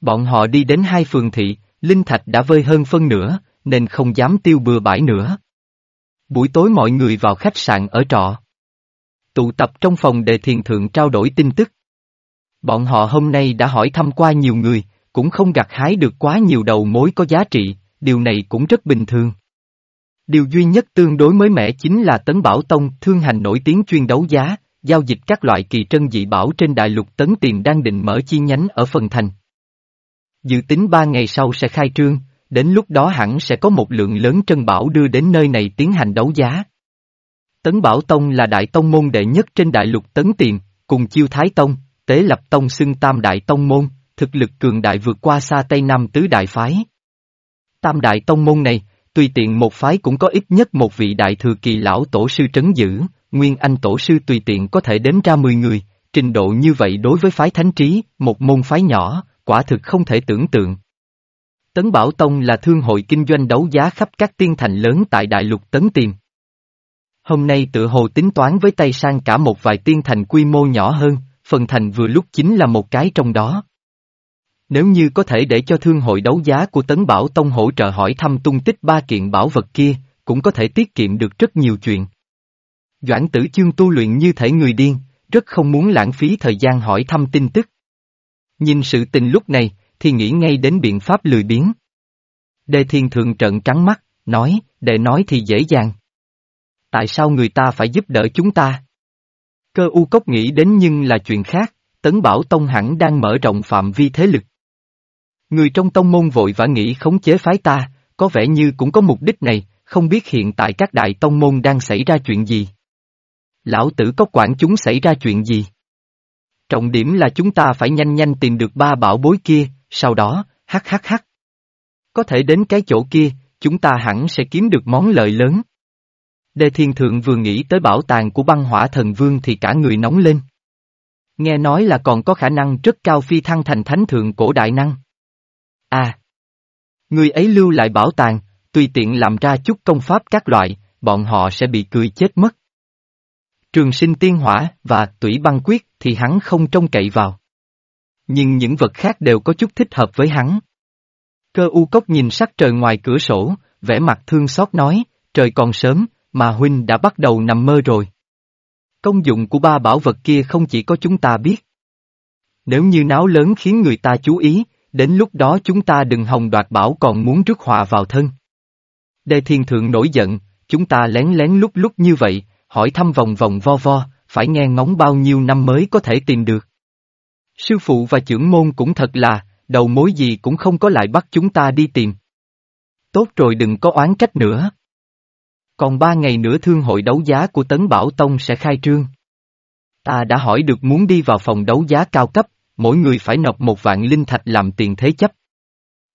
Bọn họ đi đến hai phường thị, linh thạch đã vơi hơn phân nửa, nên không dám tiêu bừa bãi nữa. Buổi tối mọi người vào khách sạn ở trọ. Tụ tập trong phòng để thiền thượng trao đổi tin tức. Bọn họ hôm nay đã hỏi thăm qua nhiều người, cũng không gặt hái được quá nhiều đầu mối có giá trị, điều này cũng rất bình thường. Điều duy nhất tương đối mới mẻ chính là Tấn Bảo Tông thương hành nổi tiếng chuyên đấu giá, giao dịch các loại kỳ trân dị bảo trên đại lục Tấn Tiền đang định mở chi nhánh ở phần thành. Dự tính ba ngày sau sẽ khai trương, đến lúc đó hẳn sẽ có một lượng lớn trân bảo đưa đến nơi này tiến hành đấu giá. Tấn Bảo Tông là đại tông môn đệ nhất trên đại lục Tấn Tiền, cùng Chiêu Thái Tông, Tế Lập Tông xưng Tam Đại Tông Môn, thực lực cường đại vượt qua xa Tây Nam Tứ Đại Phái. Tam Đại Tông Môn này, tùy tiện một phái cũng có ít nhất một vị đại thừa kỳ lão tổ sư trấn giữ, Nguyên Anh tổ sư tùy tiện có thể đếm ra 10 người, trình độ như vậy đối với phái thánh trí, một môn phái nhỏ, quả thực không thể tưởng tượng. Tấn Bảo Tông là thương hội kinh doanh đấu giá khắp các tiên thành lớn tại đại lục Tấn Tiền. Hôm nay tự hồ tính toán với tay sang cả một vài tiên thành quy mô nhỏ hơn, phần thành vừa lúc chính là một cái trong đó. Nếu như có thể để cho thương hội đấu giá của Tấn Bảo Tông hỗ trợ hỏi thăm tung tích ba kiện bảo vật kia, cũng có thể tiết kiệm được rất nhiều chuyện. Doãn tử chương tu luyện như thể người điên, rất không muốn lãng phí thời gian hỏi thăm tin tức. Nhìn sự tình lúc này, thì nghĩ ngay đến biện pháp lười biếng. Đề thiên thượng trận trắng mắt, nói, để nói thì dễ dàng. Tại sao người ta phải giúp đỡ chúng ta? Cơ u cốc nghĩ đến nhưng là chuyện khác, tấn bảo tông hẳn đang mở rộng phạm vi thế lực. Người trong tông môn vội vã nghĩ khống chế phái ta, có vẻ như cũng có mục đích này, không biết hiện tại các đại tông môn đang xảy ra chuyện gì. Lão tử có quản chúng xảy ra chuyện gì? Trọng điểm là chúng ta phải nhanh nhanh tìm được ba bảo bối kia, sau đó, hắc hắc hắc. Có thể đến cái chỗ kia, chúng ta hẳn sẽ kiếm được món lợi lớn. Đề Thiên Thượng vừa nghĩ tới bảo tàng của băng hỏa thần vương thì cả người nóng lên. Nghe nói là còn có khả năng rất cao phi thăng thành thánh thượng cổ đại năng. À! Người ấy lưu lại bảo tàng, tùy tiện làm ra chút công pháp các loại, bọn họ sẽ bị cười chết mất. Trường sinh tiên hỏa và tủy băng quyết thì hắn không trông cậy vào. Nhưng những vật khác đều có chút thích hợp với hắn. Cơ u cốc nhìn sắc trời ngoài cửa sổ, vẻ mặt thương xót nói, trời còn sớm, mà huynh đã bắt đầu nằm mơ rồi. Công dụng của ba bảo vật kia không chỉ có chúng ta biết. Nếu như náo lớn khiến người ta chú ý, đến lúc đó chúng ta đừng hòng đoạt bảo còn muốn rước họa vào thân. Đề thiên thượng nổi giận, chúng ta lén lén lúc lúc như vậy, hỏi thăm vòng vòng vo vo, phải nghe ngóng bao nhiêu năm mới có thể tìm được. Sư phụ và trưởng môn cũng thật là, đầu mối gì cũng không có lại bắt chúng ta đi tìm. Tốt rồi đừng có oán trách nữa. Còn ba ngày nữa thương hội đấu giá của Tấn Bảo Tông sẽ khai trương. Ta đã hỏi được muốn đi vào phòng đấu giá cao cấp, mỗi người phải nộp một vạn linh thạch làm tiền thế chấp.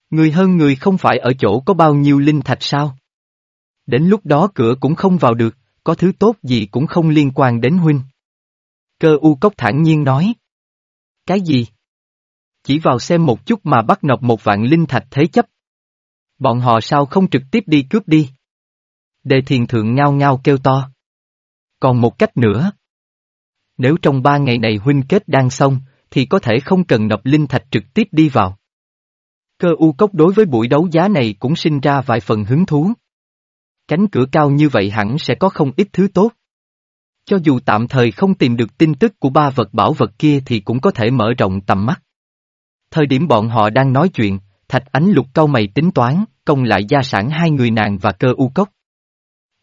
Người hơn người không phải ở chỗ có bao nhiêu linh thạch sao? Đến lúc đó cửa cũng không vào được, có thứ tốt gì cũng không liên quan đến huynh. Cơ u cốc thản nhiên nói. Cái gì? Chỉ vào xem một chút mà bắt nộp một vạn linh thạch thế chấp. Bọn họ sao không trực tiếp đi cướp đi? Đề thiền thượng ngao ngao kêu to. Còn một cách nữa. Nếu trong ba ngày này huynh kết đang xong, thì có thể không cần nộp linh thạch trực tiếp đi vào. Cơ u cốc đối với buổi đấu giá này cũng sinh ra vài phần hứng thú. Cánh cửa cao như vậy hẳn sẽ có không ít thứ tốt. Cho dù tạm thời không tìm được tin tức của ba vật bảo vật kia thì cũng có thể mở rộng tầm mắt. Thời điểm bọn họ đang nói chuyện, thạch ánh lục câu mày tính toán, công lại gia sản hai người nàng và cơ u cốc.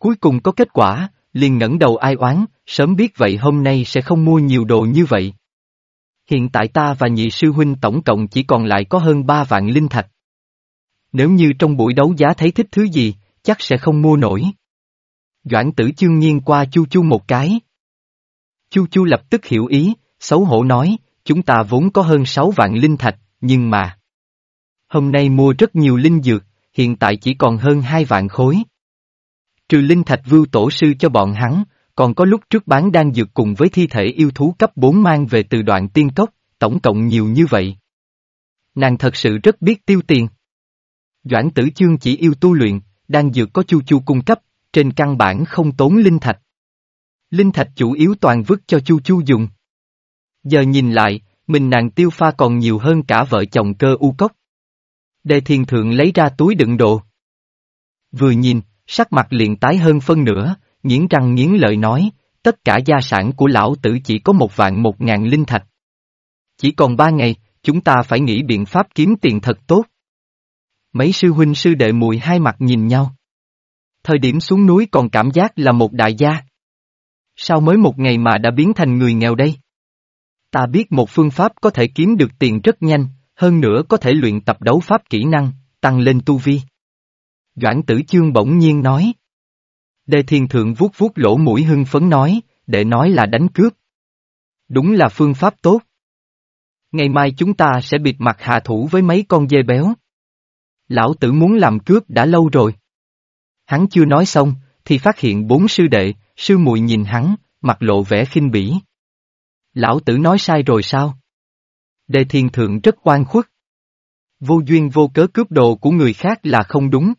Cuối cùng có kết quả, liền ngẩng đầu ai oán, sớm biết vậy hôm nay sẽ không mua nhiều đồ như vậy. Hiện tại ta và nhị sư huynh tổng cộng chỉ còn lại có hơn ba vạn linh thạch. Nếu như trong buổi đấu giá thấy thích thứ gì, chắc sẽ không mua nổi. Doãn tử chương nhiên qua chu chu một cái. Chu chu lập tức hiểu ý, xấu hổ nói, chúng ta vốn có hơn sáu vạn linh thạch, nhưng mà... Hôm nay mua rất nhiều linh dược, hiện tại chỉ còn hơn hai vạn khối. Trừ linh thạch vưu tổ sư cho bọn hắn, còn có lúc trước bán đang dược cùng với thi thể yêu thú cấp 4 mang về từ đoạn tiên cốc, tổng cộng nhiều như vậy. Nàng thật sự rất biết tiêu tiền. Doãn tử chương chỉ yêu tu luyện, đang dược có chu chu cung cấp, trên căn bản không tốn linh thạch. Linh thạch chủ yếu toàn vứt cho chu chu dùng. Giờ nhìn lại, mình nàng tiêu pha còn nhiều hơn cả vợ chồng cơ u cốc. Đề thiền thượng lấy ra túi đựng đồ. Vừa nhìn, sắc mặt liền tái hơn phân nửa, nghiến răng nghiến lợi nói, tất cả gia sản của lão tử chỉ có một vạn một ngàn linh thạch. Chỉ còn ba ngày, chúng ta phải nghĩ biện pháp kiếm tiền thật tốt. Mấy sư huynh sư đệ mùi hai mặt nhìn nhau. Thời điểm xuống núi còn cảm giác là một đại gia. Sao mới một ngày mà đã biến thành người nghèo đây? Ta biết một phương pháp có thể kiếm được tiền rất nhanh, hơn nữa có thể luyện tập đấu pháp kỹ năng, tăng lên tu vi. Doãn tử chương bỗng nhiên nói. Đề thiên thượng vuốt vuốt lỗ mũi hưng phấn nói, để nói là đánh cướp. Đúng là phương pháp tốt. Ngày mai chúng ta sẽ bịt mặt hạ thủ với mấy con dê béo. Lão tử muốn làm cướp đã lâu rồi. Hắn chưa nói xong, thì phát hiện bốn sư đệ, sư muội nhìn hắn, mặt lộ vẻ khinh bỉ. Lão tử nói sai rồi sao? Đề thiên thượng rất oan khuất. Vô duyên vô cớ cướp đồ của người khác là không đúng.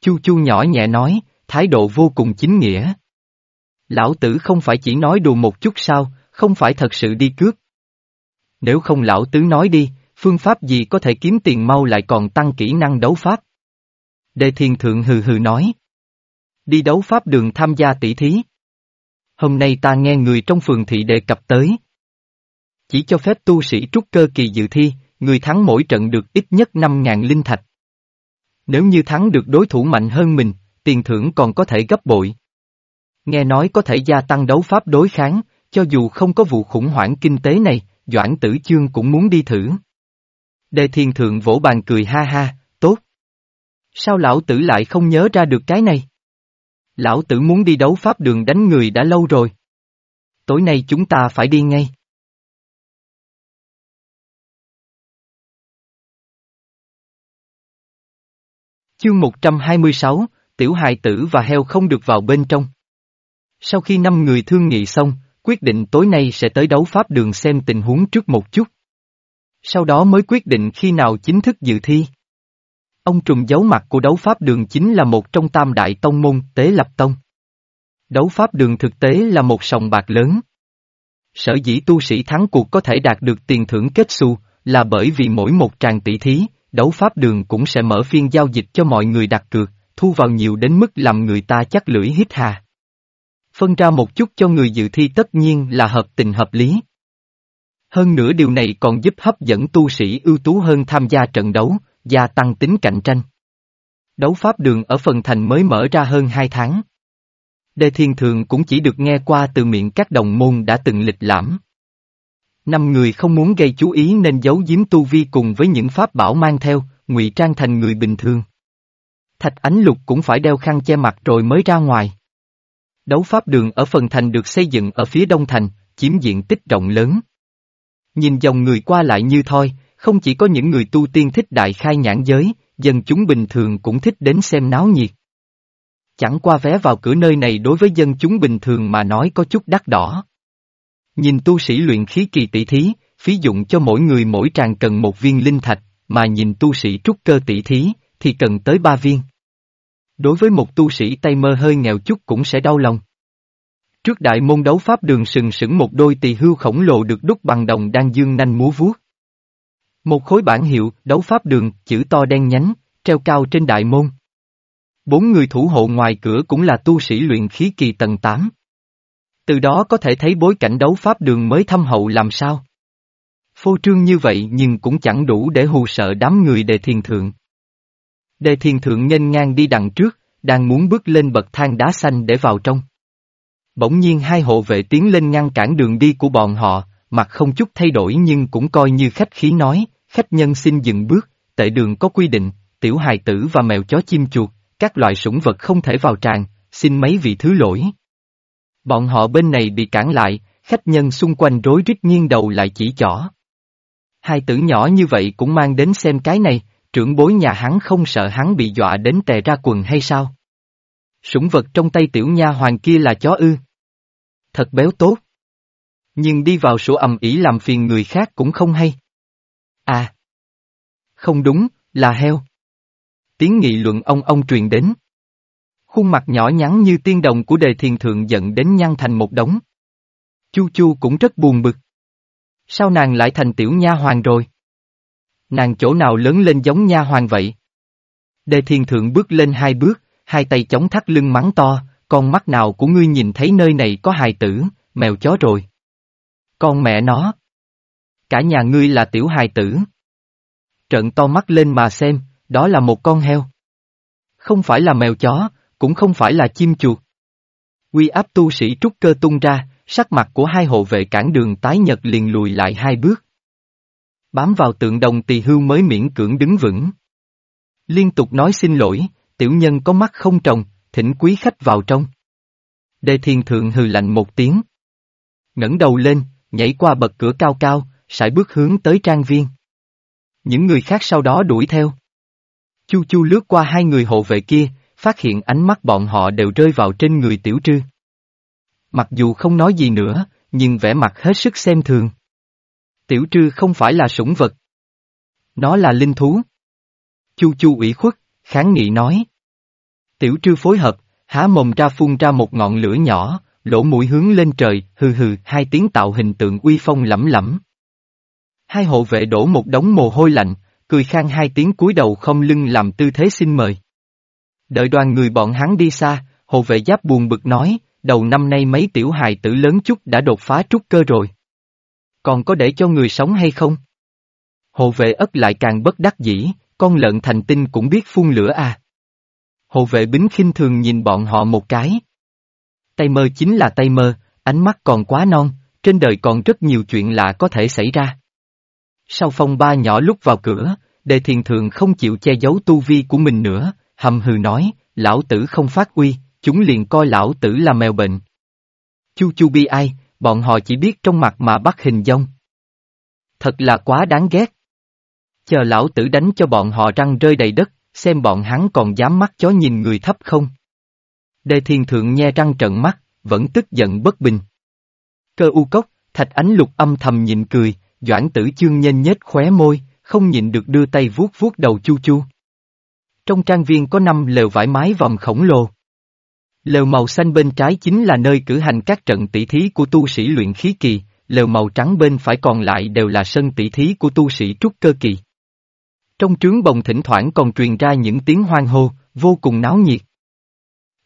Chu chu nhỏ nhẹ nói, thái độ vô cùng chính nghĩa. Lão tử không phải chỉ nói đùa một chút sao, không phải thật sự đi cướp. Nếu không lão tứ nói đi, phương pháp gì có thể kiếm tiền mau lại còn tăng kỹ năng đấu pháp. Đề thiên thượng hừ hừ nói. Đi đấu pháp đường tham gia tỷ thí. Hôm nay ta nghe người trong phường thị đề cập tới. Chỉ cho phép tu sĩ trúc cơ kỳ dự thi, người thắng mỗi trận được ít nhất 5.000 linh thạch. Nếu như thắng được đối thủ mạnh hơn mình, tiền thưởng còn có thể gấp bội. Nghe nói có thể gia tăng đấu pháp đối kháng, cho dù không có vụ khủng hoảng kinh tế này, Doãn Tử Chương cũng muốn đi thử. Đề thiên thượng vỗ bàn cười ha ha, tốt. Sao lão tử lại không nhớ ra được cái này? Lão tử muốn đi đấu pháp đường đánh người đã lâu rồi. Tối nay chúng ta phải đi ngay. Chương 126, Tiểu hài tử và heo không được vào bên trong. Sau khi năm người thương nghị xong, quyết định tối nay sẽ tới đấu pháp đường xem tình huống trước một chút. Sau đó mới quyết định khi nào chính thức dự thi. Ông trùng giấu mặt của đấu pháp đường chính là một trong tam đại tông môn Tế Lập Tông. Đấu pháp đường thực tế là một sòng bạc lớn. Sở dĩ tu sĩ thắng cuộc có thể đạt được tiền thưởng kết xu, là bởi vì mỗi một tràng tỷ thí, đấu pháp đường cũng sẽ mở phiên giao dịch cho mọi người đặt cược, thu vào nhiều đến mức làm người ta chắc lưỡi hít hà. Phân ra một chút cho người dự thi tất nhiên là hợp tình hợp lý. Hơn nữa điều này còn giúp hấp dẫn tu sĩ ưu tú hơn tham gia trận đấu, gia tăng tính cạnh tranh. Đấu pháp đường ở phần thành mới mở ra hơn 2 tháng. Đề thiên thường cũng chỉ được nghe qua từ miệng các đồng môn đã từng lịch lãm. Năm người không muốn gây chú ý nên giấu giếm tu vi cùng với những pháp bảo mang theo, ngụy trang thành người bình thường. Thạch Ánh Lục cũng phải đeo khăn che mặt rồi mới ra ngoài. Đấu pháp đường ở phần thành được xây dựng ở phía đông thành, chiếm diện tích rộng lớn. Nhìn dòng người qua lại như thoi, không chỉ có những người tu tiên thích đại khai nhãn giới, dân chúng bình thường cũng thích đến xem náo nhiệt. Chẳng qua vé vào cửa nơi này đối với dân chúng bình thường mà nói có chút đắt đỏ. Nhìn tu sĩ luyện khí kỳ tỷ thí, phí dụng cho mỗi người mỗi tràng cần một viên linh thạch, mà nhìn tu sĩ trúc cơ tỷ thí, thì cần tới ba viên. Đối với một tu sĩ tay mơ hơi nghèo chút cũng sẽ đau lòng. Trước đại môn đấu pháp đường sừng sững một đôi tỳ hưu khổng lồ được đúc bằng đồng đang dương nanh múa vuốt. Một khối bản hiệu, đấu pháp đường, chữ to đen nhánh, treo cao trên đại môn. Bốn người thủ hộ ngoài cửa cũng là tu sĩ luyện khí kỳ tầng 8. Từ đó có thể thấy bối cảnh đấu pháp đường mới thâm hậu làm sao. Phô trương như vậy nhưng cũng chẳng đủ để hù sợ đám người đề thiền thượng. Đề thiền thượng nghênh ngang đi đằng trước, đang muốn bước lên bậc thang đá xanh để vào trong. Bỗng nhiên hai hộ vệ tiến lên ngăn cản đường đi của bọn họ, mặt không chút thay đổi nhưng cũng coi như khách khí nói, khách nhân xin dừng bước, tệ đường có quy định, tiểu hài tử và mèo chó chim chuột, các loại sủng vật không thể vào tràn, xin mấy vị thứ lỗi. Bọn họ bên này bị cản lại, khách nhân xung quanh rối rít nghiêng đầu lại chỉ chỏ. Hai tử nhỏ như vậy cũng mang đến xem cái này, trưởng bối nhà hắn không sợ hắn bị dọa đến tè ra quần hay sao? Sủng vật trong tay tiểu nha hoàng kia là chó ư. Thật béo tốt. Nhưng đi vào sổ ầm ỉ làm phiền người khác cũng không hay. À. Không đúng, là heo. Tiếng nghị luận ông ông truyền đến. Khuôn mặt nhỏ nhắn như tiên đồng của đề thiền thượng giận đến nhăn thành một đống. Chu Chu cũng rất buồn bực. Sao nàng lại thành tiểu nha hoàng rồi? Nàng chỗ nào lớn lên giống nha hoàng vậy? Đề thiền thượng bước lên hai bước, hai tay chống thắt lưng mắng to, con mắt nào của ngươi nhìn thấy nơi này có hài tử, mèo chó rồi. Con mẹ nó. Cả nhà ngươi là tiểu hài tử. Trận to mắt lên mà xem, đó là một con heo. Không phải là mèo chó, cũng không phải là chim chuột. Quy áp tu sĩ trúc cơ tung ra, sắc mặt của hai hộ vệ cản đường tái nhật liền lùi lại hai bước. Bám vào tượng đồng tỳ hưu mới miễn cưỡng đứng vững. Liên tục nói xin lỗi, tiểu nhân có mắt không trồng, thỉnh quý khách vào trong. Đề thiên thượng hừ lạnh một tiếng. ngẩng đầu lên, nhảy qua bậc cửa cao cao, sải bước hướng tới trang viên. Những người khác sau đó đuổi theo. Chu chu lướt qua hai người hộ vệ kia, phát hiện ánh mắt bọn họ đều rơi vào trên người tiểu trư. Mặc dù không nói gì nữa, nhưng vẻ mặt hết sức xem thường. Tiểu trư không phải là sủng vật. Nó là linh thú. Chu chu ủy khuất, kháng nghị nói. Tiểu trư phối hợp, há mồm ra phun ra một ngọn lửa nhỏ, lỗ mũi hướng lên trời, hừ hừ, hai tiếng tạo hình tượng uy phong lẫm lẫm. Hai hộ vệ đổ một đống mồ hôi lạnh, cười khang hai tiếng cúi đầu không lưng làm tư thế xin mời. Đợi đoàn người bọn hắn đi xa, hồ vệ giáp buồn bực nói, đầu năm nay mấy tiểu hài tử lớn chút đã đột phá trúc cơ rồi. Còn có để cho người sống hay không? hồ vệ ất lại càng bất đắc dĩ, con lợn thành tinh cũng biết phun lửa à. hồ vệ bính khinh thường nhìn bọn họ một cái. Tay mơ chính là tay mơ, ánh mắt còn quá non, trên đời còn rất nhiều chuyện lạ có thể xảy ra. Sau phong ba nhỏ lúc vào cửa, đề thiền thường không chịu che giấu tu vi của mình nữa, hầm hừ nói, lão tử không phát uy, chúng liền coi lão tử là mèo bệnh. Chu chu bi ai, bọn họ chỉ biết trong mặt mà bắt hình dông. Thật là quá đáng ghét. Chờ lão tử đánh cho bọn họ răng rơi đầy đất, xem bọn hắn còn dám mắt chó nhìn người thấp không. Đề thiên thượng nhe răng trận mắt, vẫn tức giận bất bình. Cơ u cốc, thạch ánh lục âm thầm nhịn cười, doãn tử chương nhanh nhết khóe môi, không nhịn được đưa tay vuốt vuốt đầu chu chu. Trong trang viên có năm lều vải mái vòng khổng lồ. Lều màu xanh bên trái chính là nơi cử hành các trận tỷ thí của tu sĩ luyện khí kỳ, lều màu trắng bên phải còn lại đều là sân tỷ thí của tu sĩ trúc cơ kỳ. Trong trướng bồng thỉnh thoảng còn truyền ra những tiếng hoang hô, vô cùng náo nhiệt.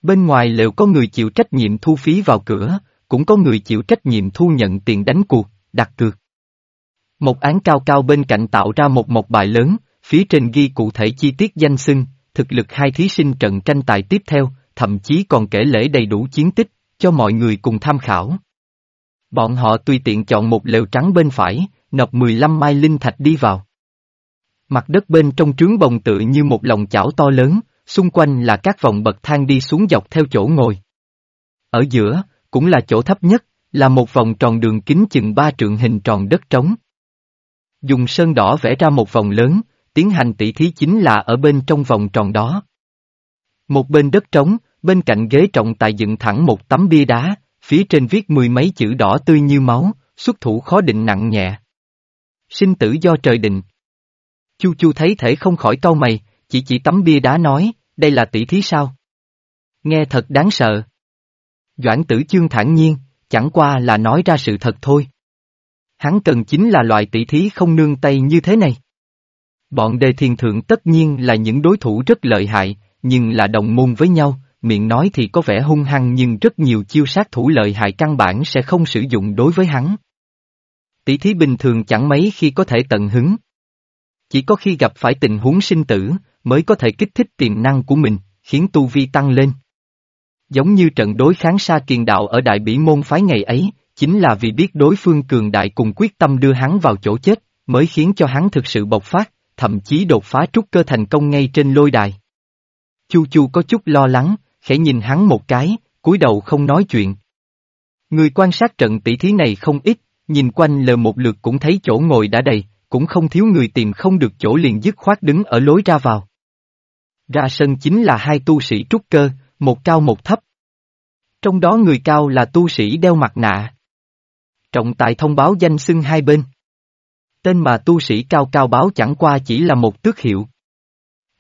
Bên ngoài lều có người chịu trách nhiệm thu phí vào cửa, cũng có người chịu trách nhiệm thu nhận tiền đánh cuộc, đặt cược. Một án cao cao bên cạnh tạo ra một mộc bài lớn, phía trên ghi cụ thể chi tiết danh xưng, thực lực hai thí sinh trận tranh tài tiếp theo, thậm chí còn kể lễ đầy đủ chiến tích, cho mọi người cùng tham khảo. Bọn họ tùy tiện chọn một lều trắng bên phải, nộp 15 mai linh thạch đi vào. Mặt đất bên trong trướng bồng tự như một lòng chảo to lớn, xung quanh là các vòng bậc thang đi xuống dọc theo chỗ ngồi. Ở giữa, cũng là chỗ thấp nhất, là một vòng tròn đường kính chừng ba trượng hình tròn đất trống. Dùng sơn đỏ vẽ ra một vòng lớn, tiến hành tỷ thí chính là ở bên trong vòng tròn đó. Một bên đất trống, bên cạnh ghế trọng tài dựng thẳng một tấm bia đá, phía trên viết mười mấy chữ đỏ tươi như máu, xuất thủ khó định nặng nhẹ. Sinh tử do trời định. Chu Chu thấy thể không khỏi cau mày, chỉ chỉ tấm bia đá nói, đây là tỷ thí sao? Nghe thật đáng sợ. Doãn tử chương thản nhiên, chẳng qua là nói ra sự thật thôi. Hắn cần chính là loại tỷ thí không nương tay như thế này. Bọn đề thiên thượng tất nhiên là những đối thủ rất lợi hại, nhưng là đồng môn với nhau, miệng nói thì có vẻ hung hăng nhưng rất nhiều chiêu sát thủ lợi hại căn bản sẽ không sử dụng đối với hắn. Tỷ thí bình thường chẳng mấy khi có thể tận hứng. Chỉ có khi gặp phải tình huống sinh tử, mới có thể kích thích tiềm năng của mình, khiến tu vi tăng lên. Giống như trận đối kháng sa kiền đạo ở đại bỉ môn phái ngày ấy, chính là vì biết đối phương cường đại cùng quyết tâm đưa hắn vào chỗ chết, mới khiến cho hắn thực sự bộc phát, thậm chí đột phá trúc cơ thành công ngay trên lôi đài. Chu Chu có chút lo lắng, khẽ nhìn hắn một cái, cúi đầu không nói chuyện. Người quan sát trận tỷ thí này không ít, nhìn quanh lờ một lượt cũng thấy chỗ ngồi đã đầy, cũng không thiếu người tìm không được chỗ liền dứt khoát đứng ở lối ra vào. Ra sân chính là hai tu sĩ trúc cơ, một cao một thấp. Trong đó người cao là tu sĩ đeo mặt nạ. Trọng tài thông báo danh xưng hai bên. Tên mà tu sĩ cao cao báo chẳng qua chỉ là một tước hiệu.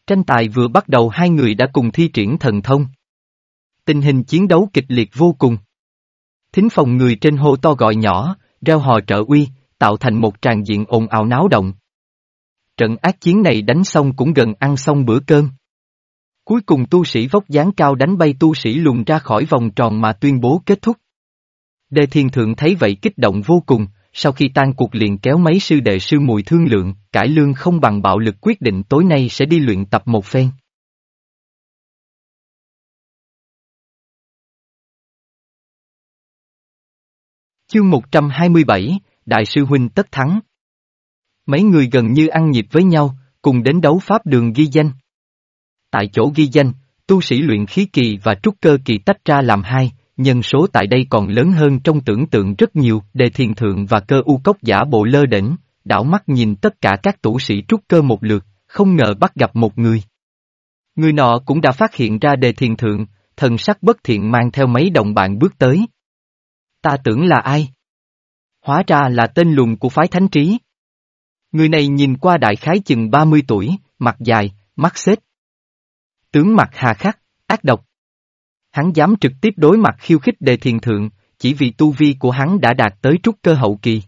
Tranh tài vừa bắt đầu hai người đã cùng thi triển thần thông. Tình hình chiến đấu kịch liệt vô cùng. Thính phòng người trên hô to gọi nhỏ, reo hò trợ uy, tạo thành một tràng diện ồn ào náo động. Trận ác chiến này đánh xong cũng gần ăn xong bữa cơm. Cuối cùng tu sĩ vóc dáng cao đánh bay tu sĩ lùn ra khỏi vòng tròn mà tuyên bố kết thúc. Đề thiên thượng thấy vậy kích động vô cùng, sau khi tan cuộc liền kéo mấy sư đệ sư mùi thương lượng, cải lương không bằng bạo lực quyết định tối nay sẽ đi luyện tập một phen. Chương 127, Đại sư Huynh tất thắng. Mấy người gần như ăn nhịp với nhau, cùng đến đấu pháp đường ghi danh. Tại chỗ ghi danh, tu sĩ luyện khí kỳ và trúc cơ kỳ tách ra làm hai, nhân số tại đây còn lớn hơn trong tưởng tượng rất nhiều, đề thiền thượng và cơ u cốc giả bộ lơ đỉnh, đảo mắt nhìn tất cả các tủ sĩ trúc cơ một lượt, không ngờ bắt gặp một người. Người nọ cũng đã phát hiện ra đề thiền thượng, thần sắc bất thiện mang theo mấy đồng bạn bước tới. Ta tưởng là ai? Hóa ra là tên lùn của phái thánh trí. Người này nhìn qua đại khái chừng 30 tuổi, mặt dài, mắt xếp. Tướng mặt hà khắc, ác độc. Hắn dám trực tiếp đối mặt khiêu khích đề thiền thượng, chỉ vì tu vi của hắn đã đạt tới trúc cơ hậu kỳ.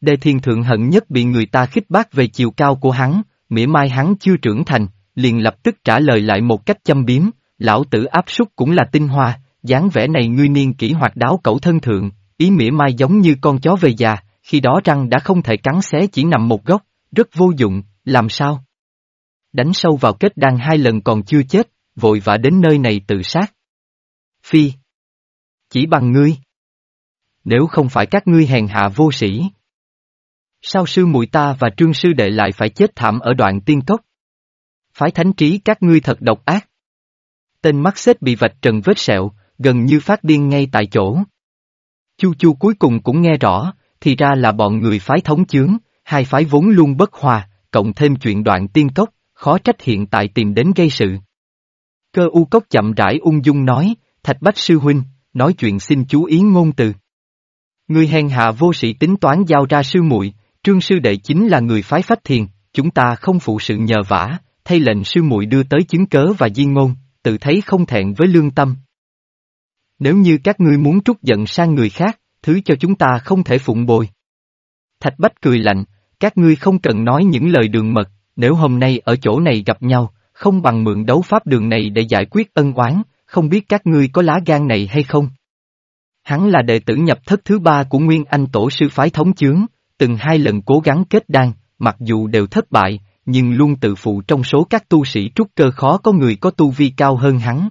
Đề thiền thượng hận nhất bị người ta khích bác về chiều cao của hắn, mỉa mai hắn chưa trưởng thành, liền lập tức trả lời lại một cách châm biếm, lão tử áp súc cũng là tinh hoa, dáng vẻ này ngươi niên kỹ hoạt đáo cẩu thân thượng, ý mỉa mai giống như con chó về già, khi đó răng đã không thể cắn xé chỉ nằm một góc, rất vô dụng, làm sao? Đánh sâu vào kết đan hai lần còn chưa chết, vội vã đến nơi này tự sát. Phi. Chỉ bằng ngươi. Nếu không phải các ngươi hèn hạ vô sĩ. Sao sư muội ta và trương sư đệ lại phải chết thảm ở đoạn tiên cốc? Phái thánh trí các ngươi thật độc ác. Tên mắt xếp bị vạch trần vết sẹo, gần như phát điên ngay tại chỗ. Chu chu cuối cùng cũng nghe rõ, thì ra là bọn người phái thống chướng, hai phái vốn luôn bất hòa, cộng thêm chuyện đoạn tiên cốc, khó trách hiện tại tìm đến gây sự. Cơ u cốc chậm rãi ung dung nói, Thạch Bách Sư Huynh, nói chuyện xin chú ý ngôn từ. Người hèn hạ vô sĩ tính toán giao ra sư muội, trương sư đệ chính là người phái phách thiền, chúng ta không phụ sự nhờ vả, thay lệnh sư muội đưa tới chứng cớ và di ngôn, tự thấy không thẹn với lương tâm. Nếu như các ngươi muốn trút giận sang người khác, thứ cho chúng ta không thể phụng bồi. Thạch Bách cười lạnh, các ngươi không cần nói những lời đường mật, nếu hôm nay ở chỗ này gặp nhau, không bằng mượn đấu pháp đường này để giải quyết ân oán, không biết các ngươi có lá gan này hay không? Hắn là đệ tử nhập thất thứ ba của Nguyên Anh Tổ sư phái thống chướng, từng hai lần cố gắng kết đan, mặc dù đều thất bại, nhưng luôn tự phụ trong số các tu sĩ trúc cơ khó có người có tu vi cao hơn hắn.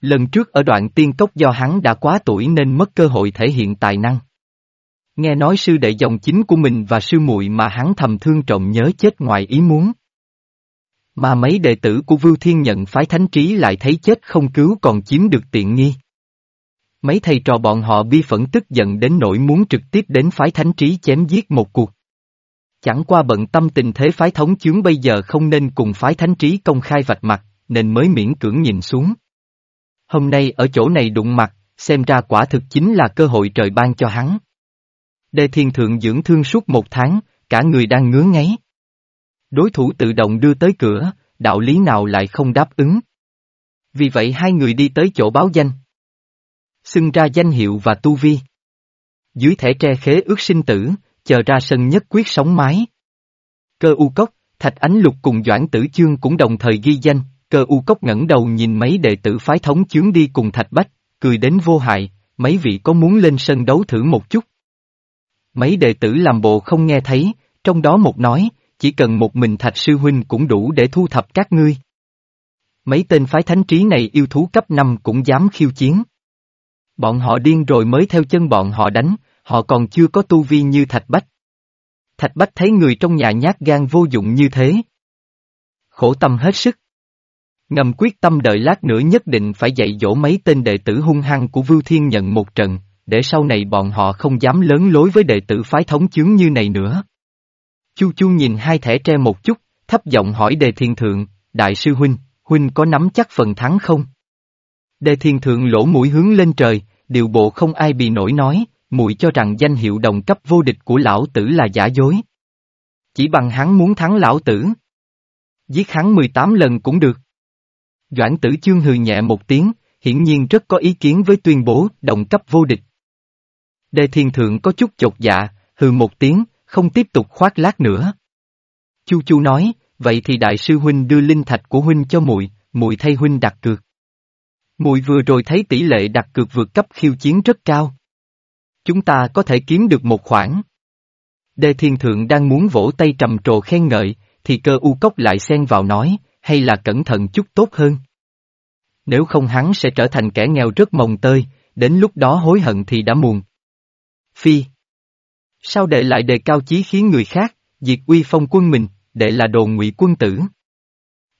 Lần trước ở đoạn tiên cốc do hắn đã quá tuổi nên mất cơ hội thể hiện tài năng. Nghe nói sư đệ dòng chính của mình và sư muội mà hắn thầm thương trọng nhớ chết ngoài ý muốn. Mà mấy đệ tử của Vưu Thiên nhận phái thánh trí lại thấy chết không cứu còn chiếm được tiện nghi. Mấy thầy trò bọn họ bi phẫn tức giận đến nỗi muốn trực tiếp đến phái thánh trí chém giết một cuộc. Chẳng qua bận tâm tình thế phái thống chướng bây giờ không nên cùng phái thánh trí công khai vạch mặt, nên mới miễn cưỡng nhìn xuống. Hôm nay ở chỗ này đụng mặt, xem ra quả thực chính là cơ hội trời ban cho hắn. Đề thiên thượng dưỡng thương suốt một tháng, cả người đang ngứa ngáy. Đối thủ tự động đưa tới cửa, đạo lý nào lại không đáp ứng. Vì vậy hai người đi tới chỗ báo danh. Xưng ra danh hiệu và tu vi. Dưới thẻ tre khế ước sinh tử, chờ ra sân nhất quyết sống mái. Cơ u cốc, thạch ánh lục cùng Doãn Tử Chương cũng đồng thời ghi danh, cơ u cốc ngẩng đầu nhìn mấy đệ tử phái thống chướng đi cùng thạch bách, cười đến vô hại, mấy vị có muốn lên sân đấu thử một chút. Mấy đệ tử làm bộ không nghe thấy, trong đó một nói, chỉ cần một mình thạch sư huynh cũng đủ để thu thập các ngươi. Mấy tên phái thánh trí này yêu thú cấp 5 cũng dám khiêu chiến. Bọn họ điên rồi mới theo chân bọn họ đánh, họ còn chưa có tu vi như Thạch Bách. Thạch Bách thấy người trong nhà nhát gan vô dụng như thế. Khổ tâm hết sức. Ngầm quyết tâm đợi lát nữa nhất định phải dạy dỗ mấy tên đệ tử hung hăng của Vưu Thiên nhận một trận, để sau này bọn họ không dám lớn lối với đệ tử phái thống chướng như này nữa. Chu Chu nhìn hai thẻ tre một chút, thấp giọng hỏi đề thiên thượng, đại sư huynh, huynh có nắm chắc phần thắng không? Đề thiên thượng lỗ mũi hướng lên trời, điều bộ không ai bị nổi nói, muội cho rằng danh hiệu đồng cấp vô địch của lão tử là giả dối. Chỉ bằng hắn muốn thắng lão tử. Giết hắn 18 lần cũng được. Doãn tử chương hừ nhẹ một tiếng, hiển nhiên rất có ý kiến với tuyên bố đồng cấp vô địch. Đề thiên thượng có chút chột dạ, hừ một tiếng, không tiếp tục khoác lác nữa. Chu Chu nói, vậy thì đại sư huynh đưa linh thạch của huynh cho muội, muội thay huynh đặt cược. Muội vừa rồi thấy tỷ lệ đặt cược vượt cấp khiêu chiến rất cao. Chúng ta có thể kiếm được một khoản. Đề thiên thượng đang muốn vỗ tay trầm trồ khen ngợi, thì cơ u cốc lại xen vào nói, hay là cẩn thận chút tốt hơn. Nếu không hắn sẽ trở thành kẻ nghèo rất mồng tơi, đến lúc đó hối hận thì đã muộn. Phi. Sao đệ lại đề cao chí khiến người khác, diệt uy phong quân mình, đệ là đồ ngụy quân tử.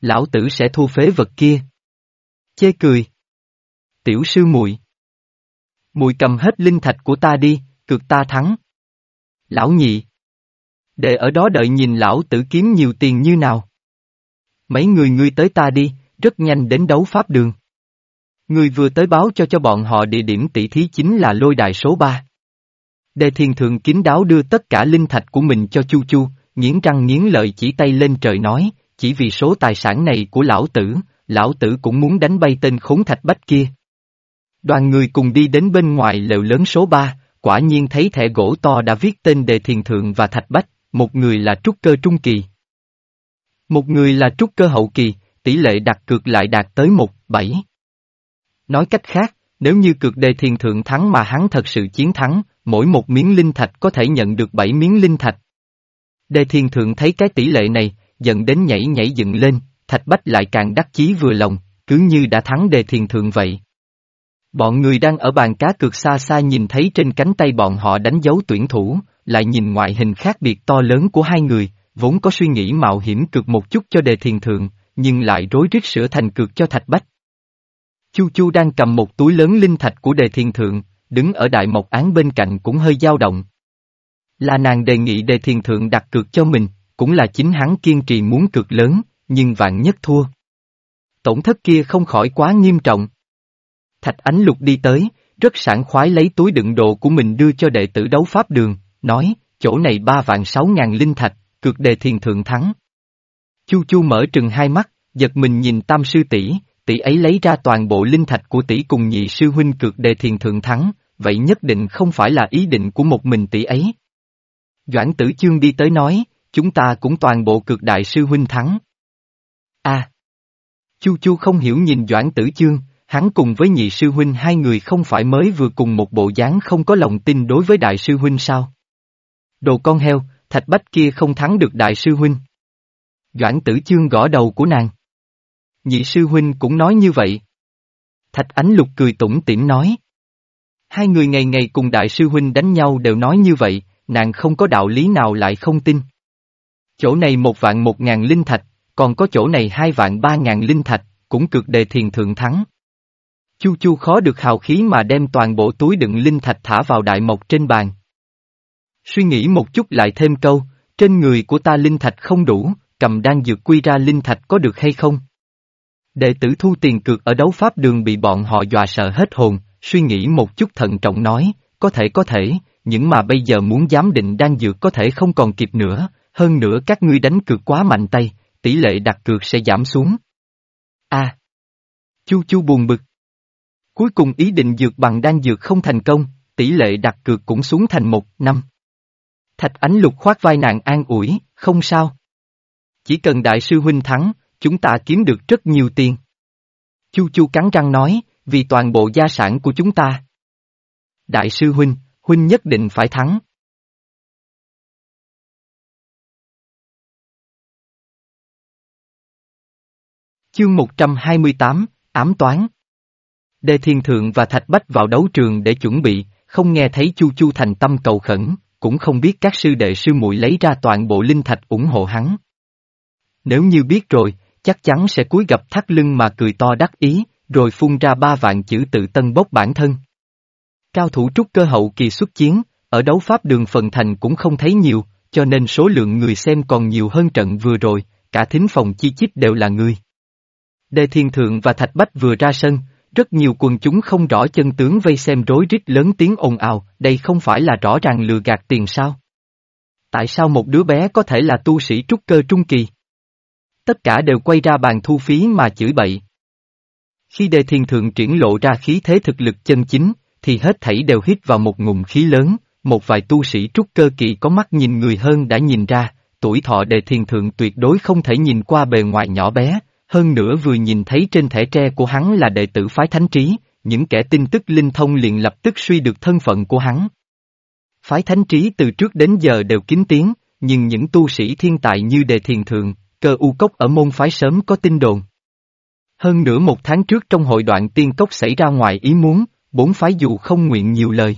Lão tử sẽ thu phế vật kia. Chê cười. Tiểu sư muội Mùi cầm hết linh thạch của ta đi, cực ta thắng. Lão nhị. đệ ở đó đợi nhìn lão tử kiếm nhiều tiền như nào. Mấy người ngươi tới ta đi, rất nhanh đến đấu pháp đường. Người vừa tới báo cho cho bọn họ địa điểm tỷ thí chính là lôi đài số 3. Đề thiền thường kín đáo đưa tất cả linh thạch của mình cho Chu Chu, nghiến răng nghiến lợi chỉ tay lên trời nói, chỉ vì số tài sản này của lão tử, lão tử cũng muốn đánh bay tên khốn thạch bách kia. Đoàn người cùng đi đến bên ngoài lều lớn số 3, quả nhiên thấy thẻ gỗ to đã viết tên đề thiền thượng và thạch bách, một người là trúc cơ trung kỳ. Một người là trúc cơ hậu kỳ, tỷ lệ đặt cược lại đạt tới một, bảy. Nói cách khác, nếu như cược đề thiền thượng thắng mà hắn thật sự chiến thắng, mỗi một miếng linh thạch có thể nhận được 7 miếng linh thạch. Đề Thiên thượng thấy cái tỷ lệ này, dẫn đến nhảy nhảy dựng lên, thạch bách lại càng đắc chí vừa lòng, cứ như đã thắng đề Thiên thượng vậy. Bọn người đang ở bàn cá cược xa xa nhìn thấy trên cánh tay bọn họ đánh dấu tuyển thủ, lại nhìn ngoại hình khác biệt to lớn của hai người, vốn có suy nghĩ mạo hiểm cược một chút cho đề thiền thượng, nhưng lại rối rít sửa thành cược cho thạch bách. Chu Chu đang cầm một túi lớn linh thạch của đề thiền thượng, đứng ở đại mộc án bên cạnh cũng hơi dao động. Là nàng đề nghị đề thiền thượng đặt cược cho mình, cũng là chính hắn kiên trì muốn cược lớn, nhưng vạn nhất thua. Tổn thất kia không khỏi quá nghiêm trọng. Thạch Ánh Lục đi tới, rất sảng khoái lấy túi đựng đồ của mình đưa cho đệ tử đấu pháp đường, nói, chỗ này ba vạn sáu ngàn linh thạch, cược đề thiền thượng thắng. Chu Chu mở trừng hai mắt, giật mình nhìn tam sư tỷ, tỷ ấy lấy ra toàn bộ linh thạch của tỷ cùng nhị sư huynh cược đề thiền thượng thắng, vậy nhất định không phải là ý định của một mình tỷ ấy. Doãn tử chương đi tới nói, chúng ta cũng toàn bộ cực đại sư huynh thắng. a Chu Chu không hiểu nhìn Doãn tử chương, Hắn cùng với nhị sư huynh hai người không phải mới vừa cùng một bộ dáng không có lòng tin đối với đại sư huynh sao? Đồ con heo, thạch bách kia không thắng được đại sư huynh. Doãn tử chương gõ đầu của nàng. Nhị sư huynh cũng nói như vậy. Thạch ánh lục cười tủm tỉm nói. Hai người ngày ngày cùng đại sư huynh đánh nhau đều nói như vậy, nàng không có đạo lý nào lại không tin. Chỗ này một vạn một ngàn linh thạch, còn có chỗ này hai vạn ba ngàn linh thạch, cũng cực đề thiền thượng thắng. Chu Chu khó được hào khí mà đem toàn bộ túi đựng linh thạch thả vào đại mộc trên bàn. Suy nghĩ một chút lại thêm câu, Trên người của ta linh thạch không đủ, cầm đan dược quy ra linh thạch có được hay không? Đệ tử thu tiền cược ở đấu pháp đường bị bọn họ dọa sợ hết hồn, suy nghĩ một chút thận trọng nói, có thể có thể, những mà bây giờ muốn giám định đang dược có thể không còn kịp nữa, hơn nữa các ngươi đánh cược quá mạnh tay, tỷ lệ đặt cược sẽ giảm xuống. A. Chu Chu buồn bực. Cuối cùng ý định dược bằng đan dược không thành công, tỷ lệ đặt cược cũng xuống thành một năm. Thạch ánh lục khoát vai nàng an ủi, không sao. Chỉ cần đại sư huynh thắng, chúng ta kiếm được rất nhiều tiền. Chu Chu cắn răng nói, vì toàn bộ gia sản của chúng ta. Đại sư huynh, huynh nhất định phải thắng. Chương 128, Ám Toán Đề Thiên Thượng và Thạch Bách vào đấu trường để chuẩn bị, không nghe thấy Chu Chu thành tâm cầu khẩn, cũng không biết các sư đệ sư muội lấy ra toàn bộ linh thạch ủng hộ hắn. Nếu như biết rồi, chắc chắn sẽ cúi gặp thắt lưng mà cười to đắc ý, rồi phun ra ba vạn chữ tự tân bốc bản thân. Cao thủ trúc cơ hậu kỳ xuất chiến, ở đấu pháp đường phần thành cũng không thấy nhiều, cho nên số lượng người xem còn nhiều hơn trận vừa rồi, cả thính phòng chi chít đều là người. Đề Thiên Thượng và Thạch Bách vừa ra sân, rất nhiều quần chúng không rõ chân tướng vây xem rối rít lớn tiếng ồn ào, đây không phải là rõ ràng lừa gạt tiền sao? Tại sao một đứa bé có thể là tu sĩ trúc cơ trung kỳ? Tất cả đều quay ra bàn thu phí mà chửi bậy. Khi đề thiên thượng triển lộ ra khí thế thực lực chân chính, thì hết thảy đều hít vào một ngụm khí lớn, một vài tu sĩ trúc cơ kỳ có mắt nhìn người hơn đã nhìn ra, tuổi thọ đề thiên thượng tuyệt đối không thể nhìn qua bề ngoài nhỏ bé, hơn nữa vừa nhìn thấy trên thẻ tre của hắn là đệ tử phái thánh trí, những kẻ tin tức linh thông liền lập tức suy được thân phận của hắn. Phái thánh trí từ trước đến giờ đều kín tiếng, nhưng những tu sĩ thiên tài như đề thiền thượng, cơ u cốc ở môn phái sớm có tin đồn. Hơn nửa một tháng trước trong hội đoạn tiên cốc xảy ra ngoài ý muốn, bốn phái dù không nguyện nhiều lời.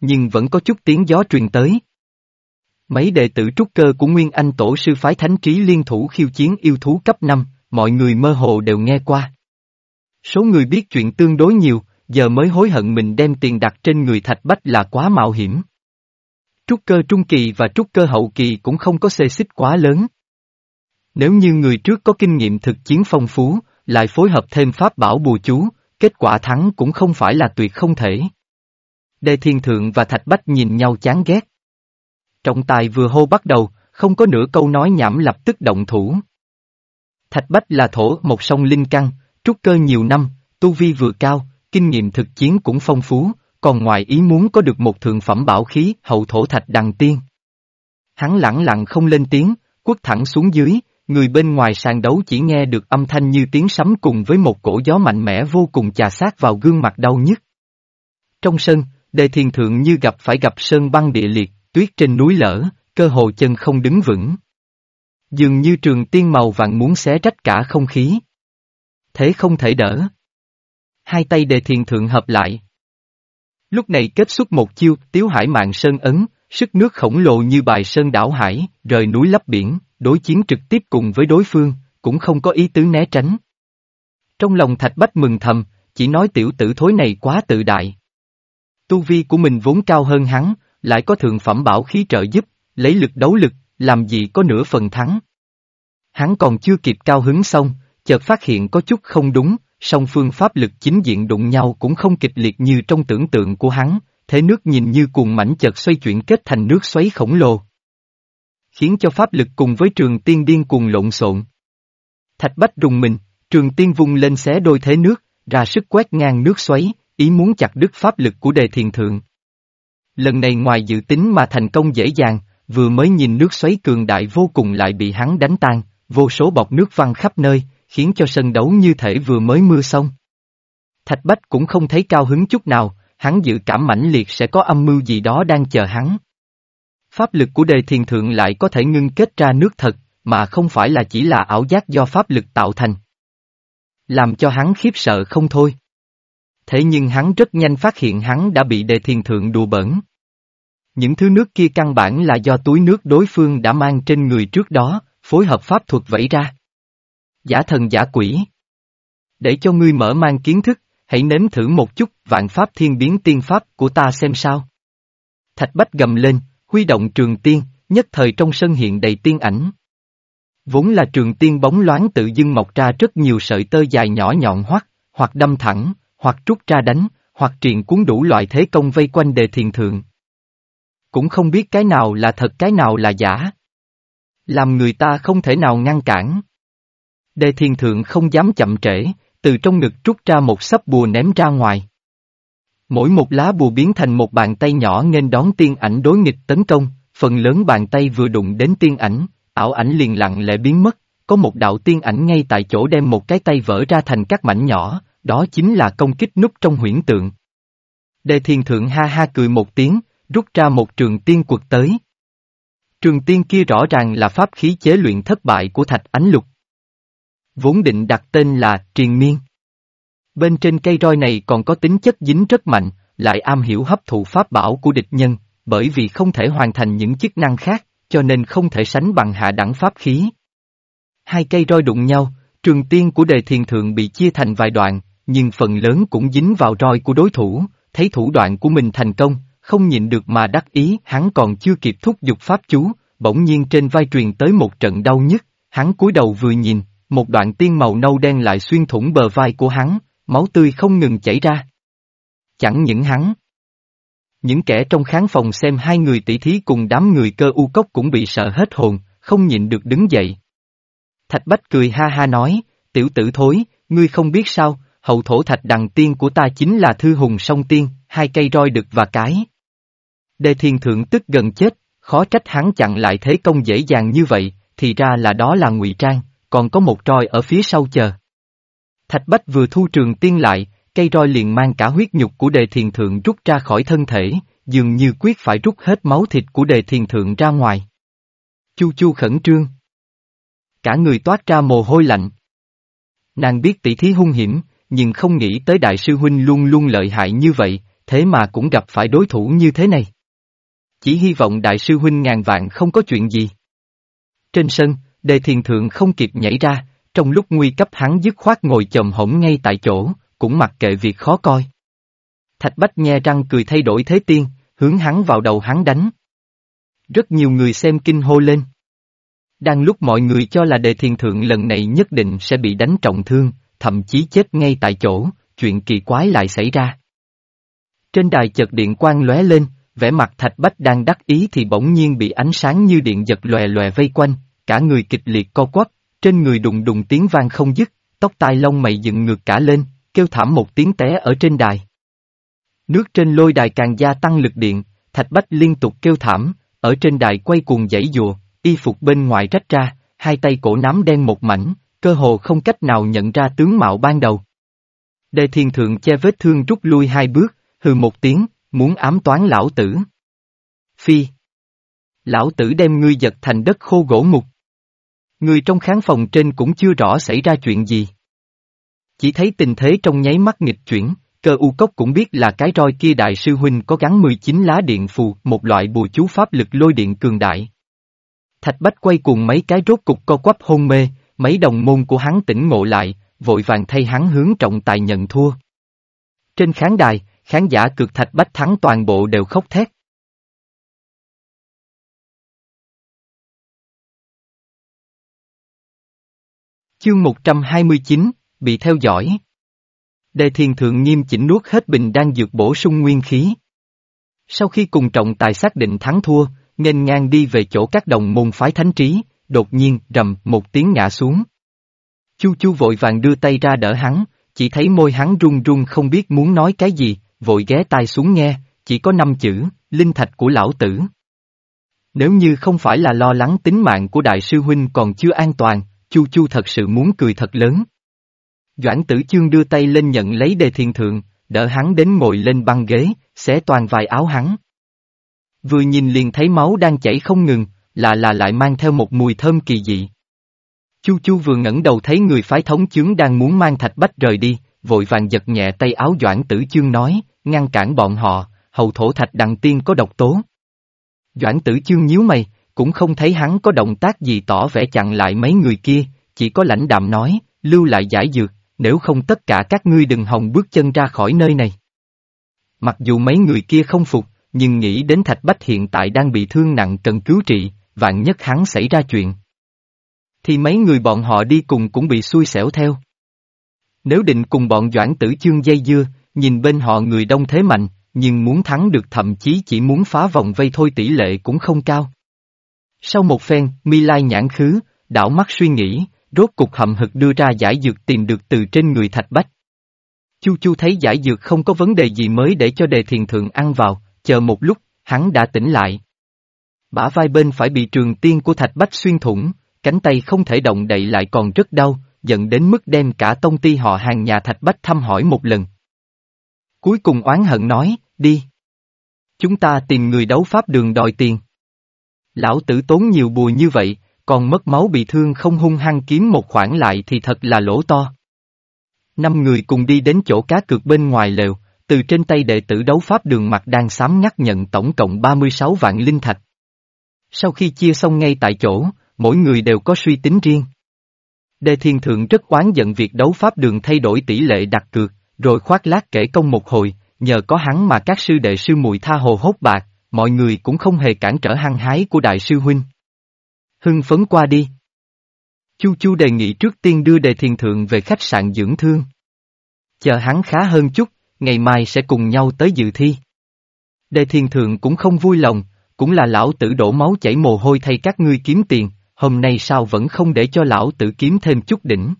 Nhưng vẫn có chút tiếng gió truyền tới. Mấy đệ tử trúc cơ của Nguyên Anh tổ sư phái thánh trí liên thủ khiêu chiến yêu thú cấp 5, mọi người mơ hồ đều nghe qua. Số người biết chuyện tương đối nhiều, giờ mới hối hận mình đem tiền đặt trên người thạch bách là quá mạo hiểm. Trúc cơ trung kỳ và trúc cơ hậu kỳ cũng không có xê xích quá lớn. Nếu như người trước có kinh nghiệm thực chiến phong phú, lại phối hợp thêm pháp bảo bùa chú, kết quả thắng cũng không phải là tuyệt không thể. Đề Thiên Thượng và Thạch Bách nhìn nhau chán ghét. Trọng tài vừa hô bắt đầu, không có nửa câu nói nhảm lập tức động thủ. Thạch Bách là thổ một sông linh căn, trúc cơ nhiều năm, tu vi vừa cao, kinh nghiệm thực chiến cũng phong phú, còn ngoài ý muốn có được một thượng phẩm bảo khí hậu thổ thạch đằng tiên. Hắn lẳng lặng không lên tiếng, quất thẳng xuống dưới, người bên ngoài sàn đấu chỉ nghe được âm thanh như tiếng sấm cùng với một cổ gió mạnh mẽ vô cùng chà sát vào gương mặt đau nhức. Trong sân, đề thiền thượng như gặp phải gặp sơn băng địa liệt, tuyết trên núi lở, cơ hồ chân không đứng vững. Dường như trường tiên màu vàng muốn xé rách cả không khí. Thế không thể đỡ. Hai tay đề thiền thượng hợp lại. Lúc này kết xuất một chiêu tiếu hải mạng sơn ấn, sức nước khổng lồ như bài sơn đảo hải, rời núi lấp biển, đối chiến trực tiếp cùng với đối phương, cũng không có ý tứ né tránh. Trong lòng thạch bách mừng thầm, chỉ nói tiểu tử thối này quá tự đại. Tu vi của mình vốn cao hơn hắn, lại có thượng phẩm bảo khí trợ giúp, lấy lực đấu lực, làm gì có nửa phần thắng. Hắn còn chưa kịp cao hứng xong, chợt phát hiện có chút không đúng, song phương pháp lực chính diện đụng nhau cũng không kịch liệt như trong tưởng tượng của hắn, thế nước nhìn như cuồng mảnh chợt xoay chuyển kết thành nước xoáy khổng lồ. Khiến cho pháp lực cùng với trường tiên điên cuồng lộn xộn. Thạch bách rùng mình, trường tiên vung lên xé đôi thế nước, ra sức quét ngang nước xoáy, ý muốn chặt đứt pháp lực của đề thiền thượng. Lần này ngoài dự tính mà thành công dễ dàng, vừa mới nhìn nước xoáy cường đại vô cùng lại bị hắn đánh tan, vô số bọc nước văng khắp nơi, khiến cho sân đấu như thể vừa mới mưa xong. Thạch Bách cũng không thấy cao hứng chút nào, hắn dự cảm mãnh liệt sẽ có âm mưu gì đó đang chờ hắn. Pháp lực của đề thiền thượng lại có thể ngưng kết ra nước thật, mà không phải là chỉ là ảo giác do pháp lực tạo thành. Làm cho hắn khiếp sợ không thôi. Thế nhưng hắn rất nhanh phát hiện hắn đã bị đề thiền thượng đùa bẩn. Những thứ nước kia căn bản là do túi nước đối phương đã mang trên người trước đó, phối hợp pháp thuật vẫy ra. Giả thần giả quỷ. Để cho ngươi mở mang kiến thức, hãy nếm thử một chút vạn pháp thiên biến tiên pháp của ta xem sao. Thạch Bách gầm lên, huy động trường tiên, nhất thời trong sân hiện đầy tiên ảnh. Vốn là trường tiên bóng loáng tự dưng mọc ra rất nhiều sợi tơ dài nhỏ nhọn hoắt, hoặc đâm thẳng, hoặc trút ra đánh, hoặc triền cuốn đủ loại thế công vây quanh đề thiền thượng. Cũng không biết cái nào là thật cái nào là giả. Làm người ta không thể nào ngăn cản. Đề thiền thượng không dám chậm trễ, từ trong ngực trút ra một sấp bùa ném ra ngoài. Mỗi một lá bùa biến thành một bàn tay nhỏ nên đón tiên ảnh đối nghịch tấn công, phần lớn bàn tay vừa đụng đến tiên ảnh, ảo ảnh liền lặng lẽ biến mất, có một đạo tiên ảnh ngay tại chỗ đem một cái tay vỡ ra thành các mảnh nhỏ, đó chính là công kích nút trong huyễn tượng. Đề thiền thượng ha ha cười một tiếng, rút ra một trường tiên quật tới. Trường tiên kia rõ ràng là pháp khí chế luyện thất bại của thạch ánh lục. Vốn định đặt tên là triền miên. Bên trên cây roi này còn có tính chất dính rất mạnh, lại am hiểu hấp thụ pháp bảo của địch nhân, bởi vì không thể hoàn thành những chức năng khác, cho nên không thể sánh bằng hạ đẳng pháp khí. Hai cây roi đụng nhau, trường tiên của đề thiền thượng bị chia thành vài đoạn, nhưng phần lớn cũng dính vào roi của đối thủ, thấy thủ đoạn của mình thành công, không nhịn được mà đắc ý, hắn còn chưa kịp thúc giục pháp chú, bỗng nhiên trên vai truyền tới một trận đau nhức, hắn cúi đầu vừa nhìn, một đoạn tiên màu nâu đen lại xuyên thủng bờ vai của hắn, máu tươi không ngừng chảy ra. Chẳng những hắn. Những kẻ trong khán phòng xem hai người tỷ thí cùng đám người cơ u cốc cũng bị sợ hết hồn, không nhịn được đứng dậy. Thạch Bách cười ha ha nói, tiểu tử thối, ngươi không biết sao, hậu thổ thạch đằng tiên của ta chính là thư hùng song tiên, hai cây roi đực và cái. Đề thiên thượng tức gần chết, khó trách hắn chặn lại thế công dễ dàng như vậy, thì ra là đó là ngụy trang, còn có một roi ở phía sau chờ. Thạch Bách vừa thu trường tiên lại, cây roi liền mang cả huyết nhục của đề thiền thượng rút ra khỏi thân thể, dường như quyết phải rút hết máu thịt của đề thiền thượng ra ngoài. Chu chu khẩn trương. Cả người toát ra mồ hôi lạnh. Nàng biết tỷ thí hung hiểm, nhưng không nghĩ tới đại sư huynh luôn luôn lợi hại như vậy, thế mà cũng gặp phải đối thủ như thế này. Chỉ hy vọng đại sư huynh ngàn vạn không có chuyện gì. Trên sân, đề thiền thượng không kịp nhảy ra, trong lúc nguy cấp hắn dứt khoát ngồi chồm hổm ngay tại chỗ, cũng mặc kệ việc khó coi. Thạch Bách nhe răng cười thay đổi thế tiên, hướng hắn vào đầu hắn đánh. Rất nhiều người xem kinh hô lên. Đang lúc mọi người cho là đề thiền thượng lần này nhất định sẽ bị đánh trọng thương, thậm chí chết ngay tại chỗ, chuyện kỳ quái lại xảy ra. Trên đài chợt điện quang lóe lên, vẻ mặt Thạch Bách đang đắc ý thì bỗng nhiên bị ánh sáng như điện giật lòe lòe vây quanh, cả người kịch liệt co quắp, trên người đùng đùng tiếng vang không dứt, tóc tai lông mày dựng ngược cả lên, kêu thảm một tiếng té ở trên đài. Nước trên lôi đài càng gia tăng lực điện, Thạch Bách liên tục kêu thảm, ở trên đài quay cuồng dãy dùa, y phục bên ngoài rách ra, hai tay cổ nắm đen một mảnh, cơ hồ không cách nào nhận ra tướng mạo ban đầu. Đề thiên thượng che vết thương rút lui hai bước, hừ một tiếng, muốn ám toán lão tử. Phi. Lão tử đem ngươi giật thành đất khô gỗ mục. Người trong khán phòng trên cũng chưa rõ xảy ra chuyện gì. Chỉ thấy tình thế trong nháy mắt nghịch chuyển, cơ u cốc cũng biết là cái roi kia đại sư huynh có gắn 19 lá điện phù, một loại bùa chú pháp lực lôi điện cường đại. Thạch Bách quay cùng mấy cái rốt cục co quắp hôn mê, mấy đồng môn của hắn tỉnh ngộ lại, vội vàng thay hắn hướng trọng tài nhận thua. Trên khán đài, khán giả cực Thạch Bách thắng toàn bộ đều khóc thét. Chương 129, bị theo dõi. Đề thiền thượng nghiêm chỉnh nuốt hết bình đang dược bổ sung nguyên khí. Sau khi cùng trọng tài xác định thắng thua, nghênh ngang đi về chỗ các đồng môn phái thánh trí, đột nhiên rầm một tiếng ngã xuống. Chu chu vội vàng đưa tay ra đỡ hắn, chỉ thấy môi hắn run run không biết muốn nói cái gì, vội ghé tai xuống nghe, chỉ có năm chữ, linh thạch của lão tử. Nếu như không phải là lo lắng tính mạng của đại sư huynh còn chưa an toàn, Chu Chu thật sự muốn cười thật lớn. Doãn tử chương đưa tay lên nhận lấy đề thiền thượng, đỡ hắn đến ngồi lên băng ghế, xé toàn vài áo hắn. Vừa nhìn liền thấy máu đang chảy không ngừng, là là lại mang theo một mùi thơm kỳ dị. Chu Chu vừa ngẩng đầu thấy người phái thống chướng đang muốn mang thạch bách rời đi, vội vàng giật nhẹ tay áo Doãn Tử Chương nói, ngăn cản bọn họ, hầu thổ thạch đằng tiên có độc tố. Doãn Tử Chương nhíu mày, cũng không thấy hắn có động tác gì tỏ vẻ chặn lại mấy người kia, chỉ có lãnh đạm nói, lưu lại giải dược, nếu không tất cả các ngươi đừng hòng bước chân ra khỏi nơi này. Mặc dù mấy người kia không phục, nhưng nghĩ đến Thạch Bách hiện tại đang bị thương nặng cần cứu trị, vạn nhất hắn xảy ra chuyện. Thì mấy người bọn họ đi cùng cũng bị xui xẻo theo. Nếu định cùng bọn Doãn Tử Chương dây dưa, nhìn bên họ người đông thế mạnh, nhưng muốn thắng được thậm chí chỉ muốn phá vòng vây thôi tỷ lệ cũng không cao. Sau một phen, Mi Lai nhãn khứ, đảo mắt suy nghĩ, rốt cục hậm hực đưa ra giải dược tìm được từ trên người Thạch Bách. Chu Chu thấy giải dược không có vấn đề gì mới để cho đề thiền thượng ăn vào, chờ một lúc, hắn đã tỉnh lại. Bả vai bên phải bị trường tiên của Thạch Bách xuyên thủng, cánh tay không thể động đậy lại còn rất đau, dẫn đến mức đem cả tông ty họ hàng nhà Thạch Bách thăm hỏi một lần. Cuối cùng oán hận nói, đi. Chúng ta tìm người đấu pháp đường đòi tiền. Lão tử tốn nhiều bùa như vậy, còn mất máu bị thương không hung hăng kiếm một khoản lại thì thật là lỗ to. Năm người cùng đi đến chỗ cá cược bên ngoài lều, từ trên tay đệ tử đấu pháp đường mặt đang sám nhắc nhận tổng cộng 36 vạn linh thạch. Sau khi chia xong ngay tại chỗ, mỗi người đều có suy tính riêng. Đề Thiên Thượng rất oán giận việc đấu pháp đường thay đổi tỷ lệ đặt cược, rồi khoác lác kể công một hồi, nhờ có hắn mà các sư đệ sư muội tha hồ hốt bạc, mọi người cũng không hề cản trở hăng hái của đại sư huynh. Hưng phấn qua đi. Chu Chu đề nghị trước tiên đưa đề thiền thượng về khách sạn dưỡng thương. Chờ hắn khá hơn chút, ngày mai sẽ cùng nhau tới dự thi. Đề thiền thượng cũng không vui lòng, cũng là lão tử đổ máu chảy mồ hôi thay các ngươi kiếm tiền, hôm nay sao vẫn không để cho lão tử kiếm thêm chút đỉnh.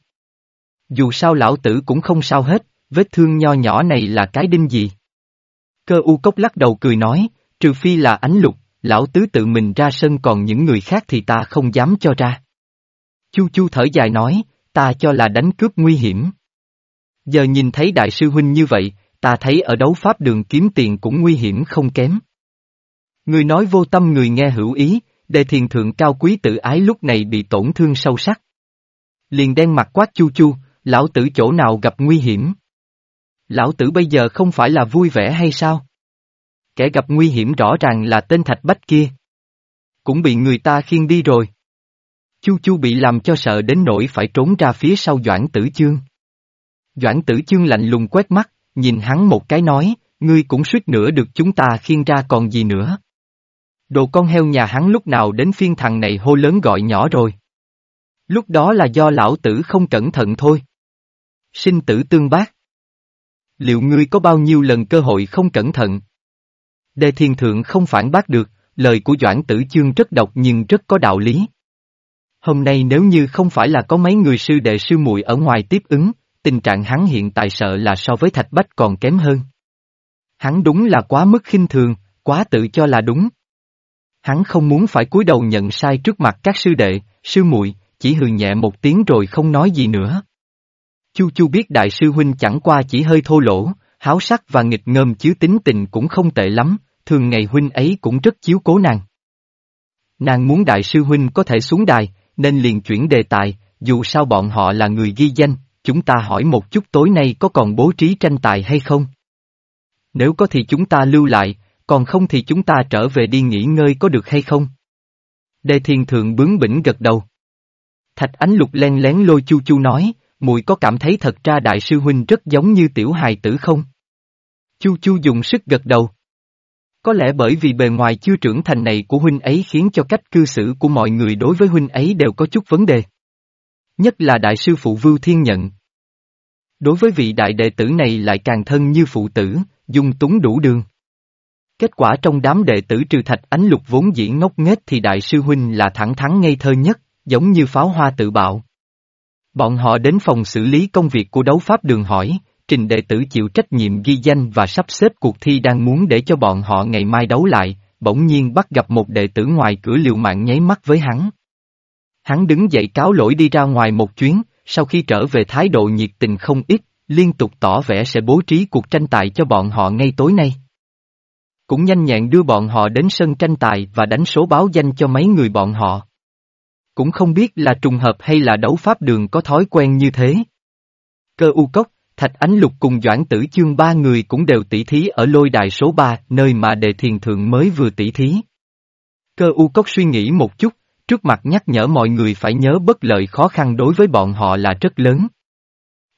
Dù sao lão tử cũng không sao hết, vết thương nho nhỏ này là cái đinh gì. Cơ u cốc lắc đầu cười nói, trừ phi là ánh lục, lão tứ tự mình ra sân còn những người khác thì ta không dám cho ra. Chu chu thở dài nói, ta cho là đánh cướp nguy hiểm. Giờ nhìn thấy đại sư huynh như vậy, ta thấy ở đấu pháp đường kiếm tiền cũng nguy hiểm không kém. Người nói vô tâm người nghe hữu ý, đề thiền thượng cao quý tự ái lúc này bị tổn thương sâu sắc. Liền đen mặt quát chu chu, lão tử chỗ nào gặp nguy hiểm. Lão tử bây giờ không phải là vui vẻ hay sao? Kẻ gặp nguy hiểm rõ ràng là tên thạch bách kia. Cũng bị người ta khiêng đi rồi. Chu Chu bị làm cho sợ đến nỗi phải trốn ra phía sau Doãn Tử Chương. Doãn Tử Chương lạnh lùng quét mắt, nhìn hắn một cái nói, ngươi cũng suýt nữa được chúng ta khiêng ra còn gì nữa. Đồ con heo nhà hắn lúc nào đến phiên thằng này hô lớn gọi nhỏ rồi. Lúc đó là do lão tử không cẩn thận thôi. Sinh tử tương bác. Liệu ngươi có bao nhiêu lần cơ hội không cẩn thận? Đề thiên thượng không phản bác được, lời của Doãn Tử Chương rất độc nhưng rất có đạo lý. Hôm nay nếu như không phải là có mấy người sư đệ sư muội ở ngoài tiếp ứng, tình trạng hắn hiện tại sợ là so với Thạch Bách còn kém hơn. Hắn đúng là quá mức khinh thường, quá tự cho là đúng. Hắn không muốn phải cúi đầu nhận sai trước mặt các sư đệ, sư muội, chỉ hừ nhẹ một tiếng rồi không nói gì nữa. Chu Chu biết đại sư huynh chẳng qua chỉ hơi thô lỗ, háo sắc và nghịch ngợm chứ tính tình cũng không tệ lắm, thường ngày huynh ấy cũng rất chiếu cố nàng. Nàng muốn đại sư huynh có thể xuống đài, nên liền chuyển đề tài, dù sao bọn họ là người ghi danh, chúng ta hỏi một chút tối nay có còn bố trí tranh tài hay không? Nếu có thì chúng ta lưu lại, còn không thì chúng ta trở về đi nghỉ ngơi có được hay không? Đề thiên thượng bướng bỉnh gật đầu. Thạch ánh lục len lén lôi chu chu nói, mùi có cảm thấy thật ra đại sư huynh rất giống như tiểu hài tử không? Chu chu dùng sức gật đầu. Có lẽ bởi vì bề ngoài chưa trưởng thành này của huynh ấy khiến cho cách cư xử của mọi người đối với huynh ấy đều có chút vấn đề. Nhất là đại sư phụ Vưu Thiên Nhận. Đối với vị đại đệ tử này lại càng thân như phụ tử, dung túng đủ đường. Kết quả trong đám đệ tử trừ thạch ánh lục vốn dĩ ngốc nghếch thì đại sư huynh là thẳng thắn ngây thơ nhất, giống như pháo hoa tự bạo. Bọn họ đến phòng xử lý công việc của đấu pháp đường hỏi, trình đệ tử chịu trách nhiệm ghi danh và sắp xếp cuộc thi đang muốn để cho bọn họ ngày mai đấu lại, bỗng nhiên bắt gặp một đệ tử ngoài cửa liều mạng nháy mắt với hắn. Hắn đứng dậy cáo lỗi đi ra ngoài một chuyến, sau khi trở về thái độ nhiệt tình không ít, liên tục tỏ vẻ sẽ bố trí cuộc tranh tài cho bọn họ ngay tối nay. Cũng nhanh nhẹn đưa bọn họ đến sân tranh tài và đánh số báo danh cho mấy người bọn họ. Cũng không biết là trùng hợp hay là đấu pháp đường có thói quen như thế. Cơ u cốc, Thạch Ánh Lục cùng Doãn Tử Chương ba người cũng đều tỷ thí ở lôi đài số 3, nơi mà đề thiền thượng mới vừa tỷ thí. Cơ u cốc suy nghĩ một chút, trước mặt nhắc nhở mọi người phải nhớ bất lợi khó khăn đối với bọn họ là rất lớn.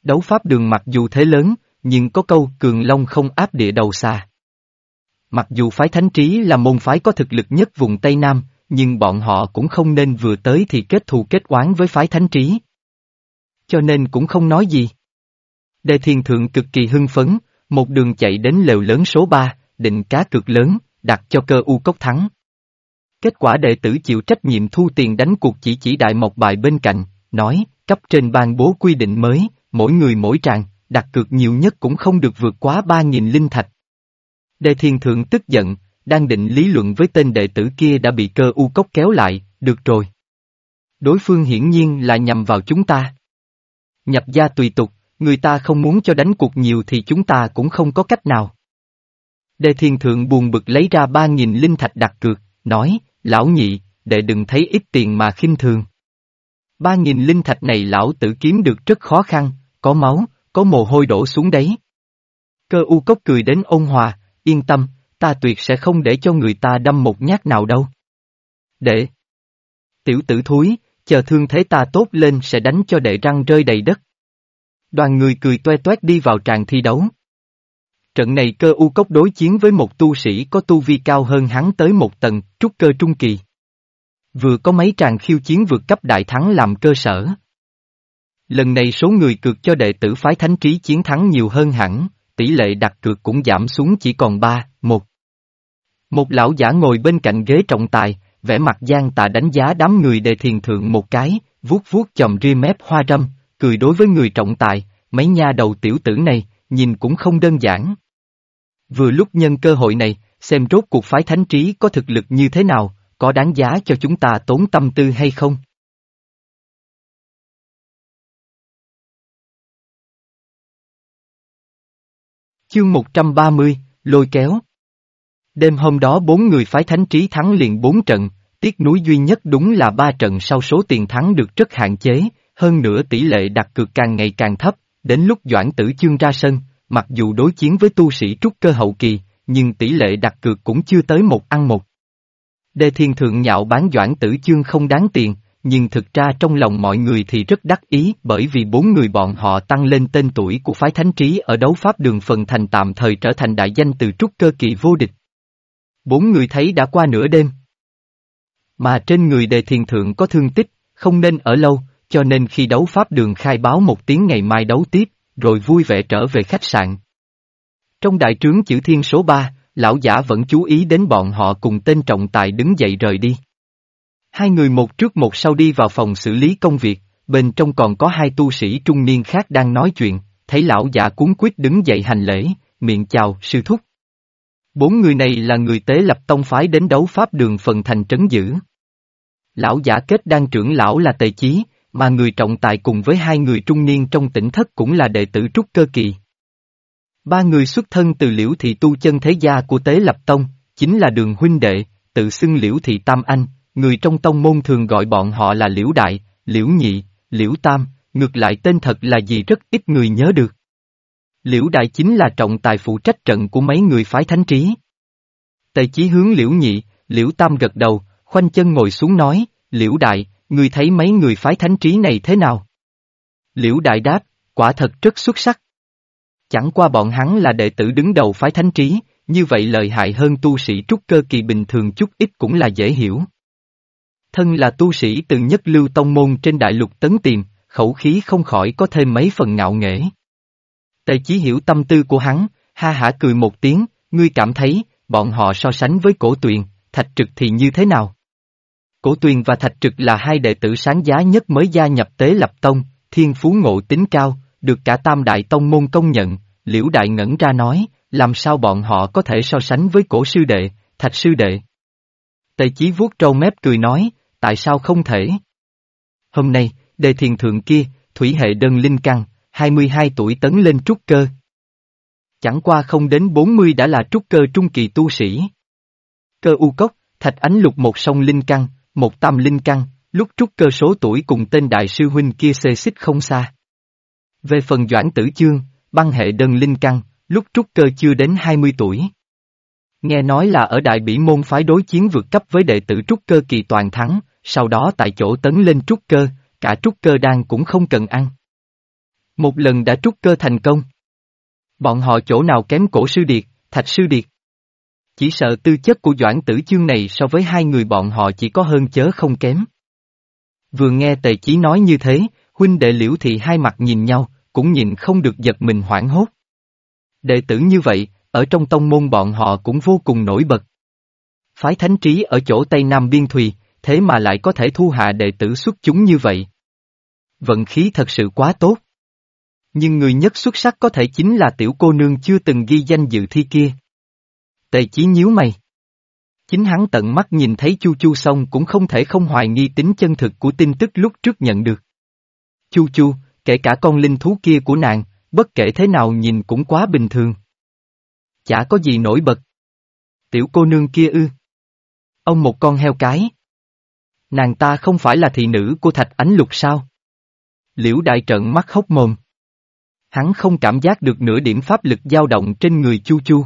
Đấu pháp đường mặc dù thế lớn, nhưng có câu cường long không áp địa đầu xa. Mặc dù phái thánh trí là môn phái có thực lực nhất vùng Tây Nam, nhưng bọn họ cũng không nên vừa tới thì kết thù kết oán với phái thánh trí. Cho nên cũng không nói gì. Đề thiên thượng cực kỳ hưng phấn, một đường chạy đến lều lớn số 3, định cá cực lớn, đặt cho cơ u cốc thắng. Kết quả đệ tử chịu trách nhiệm thu tiền đánh cuộc chỉ chỉ đại mộc bài bên cạnh, nói, cấp trên ban bố quy định mới, mỗi người mỗi tràng, đặt cược nhiều nhất cũng không được vượt quá 3.000 linh thạch. Đề thiên thượng tức giận, đang định lý luận với tên đệ tử kia đã bị cơ u cốc kéo lại, được rồi. Đối phương hiển nhiên là nhằm vào chúng ta. Nhập gia tùy tục, người ta không muốn cho đánh cuộc nhiều thì chúng ta cũng không có cách nào. Đề thiên thượng buồn bực lấy ra ba nghìn linh thạch đặt cược, nói, lão nhị, đệ đừng thấy ít tiền mà khinh thường. Ba nghìn linh thạch này lão tử kiếm được rất khó khăn, có máu, có mồ hôi đổ xuống đấy. Cơ u cốc cười đến ôn hòa, yên tâm, ta tuyệt sẽ không để cho người ta đâm một nhát nào đâu. Để. Tiểu tử thúi, chờ thương thế ta tốt lên sẽ đánh cho đệ răng rơi đầy đất. Đoàn người cười toe toét đi vào tràng thi đấu. Trận này cơ u cốc đối chiến với một tu sĩ có tu vi cao hơn hắn tới một tầng, trúc cơ trung kỳ. Vừa có mấy tràng khiêu chiến vượt cấp đại thắng làm cơ sở. Lần này số người cược cho đệ tử phái thánh trí chiến thắng nhiều hơn hẳn, tỷ lệ đặt cược cũng giảm xuống chỉ còn 3, 1. Một lão giả ngồi bên cạnh ghế trọng tài, vẻ mặt gian tà đánh giá đám người đề thiền thượng một cái, vuốt vuốt chòm ria mép hoa râm, cười đối với người trọng tài, mấy nha đầu tiểu tử này, nhìn cũng không đơn giản. Vừa lúc nhân cơ hội này, xem rốt cuộc phái thánh trí có thực lực như thế nào, có đáng giá cho chúng ta tốn tâm tư hay không? Chương 130, Lôi kéo Đêm hôm đó bốn người phái thánh trí thắng liền bốn trận, tiếc núi duy nhất đúng là ba trận sau số tiền thắng được rất hạn chế, hơn nữa tỷ lệ đặt cược càng ngày càng thấp, đến lúc Doãn Tử Chương ra sân, mặc dù đối chiến với tu sĩ trúc cơ hậu kỳ, nhưng tỷ lệ đặt cược cũng chưa tới một ăn một. Đề thiên thượng nhạo bán Doãn Tử Chương không đáng tiền, nhưng thực ra trong lòng mọi người thì rất đắc ý bởi vì bốn người bọn họ tăng lên tên tuổi của phái thánh trí ở đấu pháp đường phần thành tạm thời trở thành đại danh từ trúc cơ kỳ vô địch. Bốn người thấy đã qua nửa đêm. Mà trên người đề thiền thượng có thương tích, không nên ở lâu, cho nên khi đấu pháp đường khai báo một tiếng ngày mai đấu tiếp, rồi vui vẻ trở về khách sạn. Trong đại trướng chữ thiên số 3, lão giả vẫn chú ý đến bọn họ cùng tên trọng tài đứng dậy rời đi. Hai người một trước một sau đi vào phòng xử lý công việc, bên trong còn có hai tu sĩ trung niên khác đang nói chuyện, thấy lão giả cuốn quyết đứng dậy hành lễ, miệng chào, sư thúc. Bốn người này là người tế lập tông phái đến đấu pháp đường phần thành trấn giữ. Lão giả kết đang trưởng lão là tề chí, mà người trọng tài cùng với hai người trung niên trong tỉnh thất cũng là đệ tử trúc cơ kỳ. Ba người xuất thân từ liễu thị tu chân thế gia của tế lập tông, chính là đường huynh đệ, tự xưng liễu thị tam anh, người trong tông môn thường gọi bọn họ là liễu đại, liễu nhị, liễu tam, ngược lại tên thật là gì rất ít người nhớ được. Liễu đại chính là trọng tài phụ trách trận của mấy người phái thánh trí. Tề chí hướng liễu nhị, liễu tam gật đầu, khoanh chân ngồi xuống nói, liễu đại, ngươi thấy mấy người phái thánh trí này thế nào? Liễu đại đáp, quả thật rất xuất sắc. Chẳng qua bọn hắn là đệ tử đứng đầu phái thánh trí, như vậy lợi hại hơn tu sĩ trúc cơ kỳ bình thường chút ít cũng là dễ hiểu. Thân là tu sĩ từ nhất lưu tông môn trên đại lục tấn tìm, khẩu khí không khỏi có thêm mấy phần ngạo nghễ. Tề chí hiểu tâm tư của hắn, ha hả cười một tiếng, ngươi cảm thấy, bọn họ so sánh với cổ tuyền, thạch trực thì như thế nào? Cổ tuyền và thạch trực là hai đệ tử sáng giá nhất mới gia nhập tế lập tông, thiên phú ngộ tính cao, được cả tam đại tông môn công nhận, liễu đại ngẩn ra nói, làm sao bọn họ có thể so sánh với cổ sư đệ, thạch sư đệ. Tề chí vuốt trâu mép cười nói, tại sao không thể? Hôm nay, đề thiền thượng kia, thủy hệ đơn linh căn, 22 tuổi tấn lên trúc cơ. Chẳng qua không đến 40 đã là trúc cơ trung kỳ tu sĩ. Cơ u cốc, thạch ánh lục một sông linh căn, một tam linh căn, lúc trúc cơ số tuổi cùng tên đại sư huynh kia xê xích không xa. Về phần doãn tử chương, băng hệ đơn linh căn, lúc trúc cơ chưa đến 20 tuổi. Nghe nói là ở đại bỉ môn phái đối chiến vượt cấp với đệ tử trúc cơ kỳ toàn thắng, sau đó tại chỗ tấn lên trúc cơ, cả trúc cơ đan cũng không cần ăn. Một lần đã trúc cơ thành công. Bọn họ chỗ nào kém cổ sư điệt, thạch sư điệt. Chỉ sợ tư chất của Doãn Tử Chương này so với hai người bọn họ chỉ có hơn chớ không kém. Vừa nghe Tề Chí nói như thế, huynh đệ liễu thì hai mặt nhìn nhau, cũng nhìn không được giật mình hoảng hốt. Đệ tử như vậy, ở trong tông môn bọn họ cũng vô cùng nổi bật. Phái thánh trí ở chỗ Tây Nam Biên Thùy, thế mà lại có thể thu hạ đệ tử xuất chúng như vậy. Vận khí thật sự quá tốt. Nhưng người nhất xuất sắc có thể chính là tiểu cô nương chưa từng ghi danh dự thi kia. Tề chí nhíu mày. Chính hắn tận mắt nhìn thấy Chu Chu xong cũng không thể không hoài nghi tính chân thực của tin tức lúc trước nhận được. Chu Chu, kể cả con linh thú kia của nàng, bất kể thế nào nhìn cũng quá bình thường. Chả có gì nổi bật. Tiểu cô nương kia ư. Ông một con heo cái. Nàng ta không phải là thị nữ của thạch ánh lục sao? Liễu đại trận mắt hốc mồm. Hắn không cảm giác được nửa điểm pháp lực dao động trên người Chu Chu.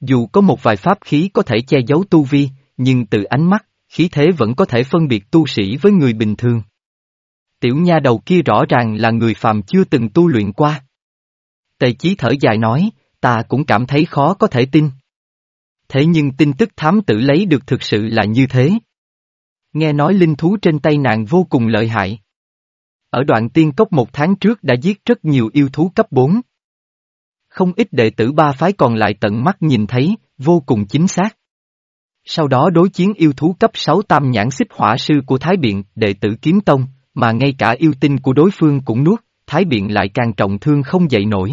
Dù có một vài pháp khí có thể che giấu tu vi, nhưng từ ánh mắt, khí thế vẫn có thể phân biệt tu sĩ với người bình thường. Tiểu nha đầu kia rõ ràng là người phàm chưa từng tu luyện qua. Tề chí thở dài nói, ta cũng cảm thấy khó có thể tin. Thế nhưng tin tức thám tử lấy được thực sự là như thế. Nghe nói linh thú trên tay nàng vô cùng lợi hại. Ở đoạn tiên cốc một tháng trước đã giết rất nhiều yêu thú cấp 4. Không ít đệ tử ba phái còn lại tận mắt nhìn thấy, vô cùng chính xác. Sau đó đối chiến yêu thú cấp 6 tam nhãn xích hỏa sư của Thái Biện, đệ tử kiếm tông, mà ngay cả yêu tinh của đối phương cũng nuốt, Thái Biện lại càng trọng thương không dậy nổi.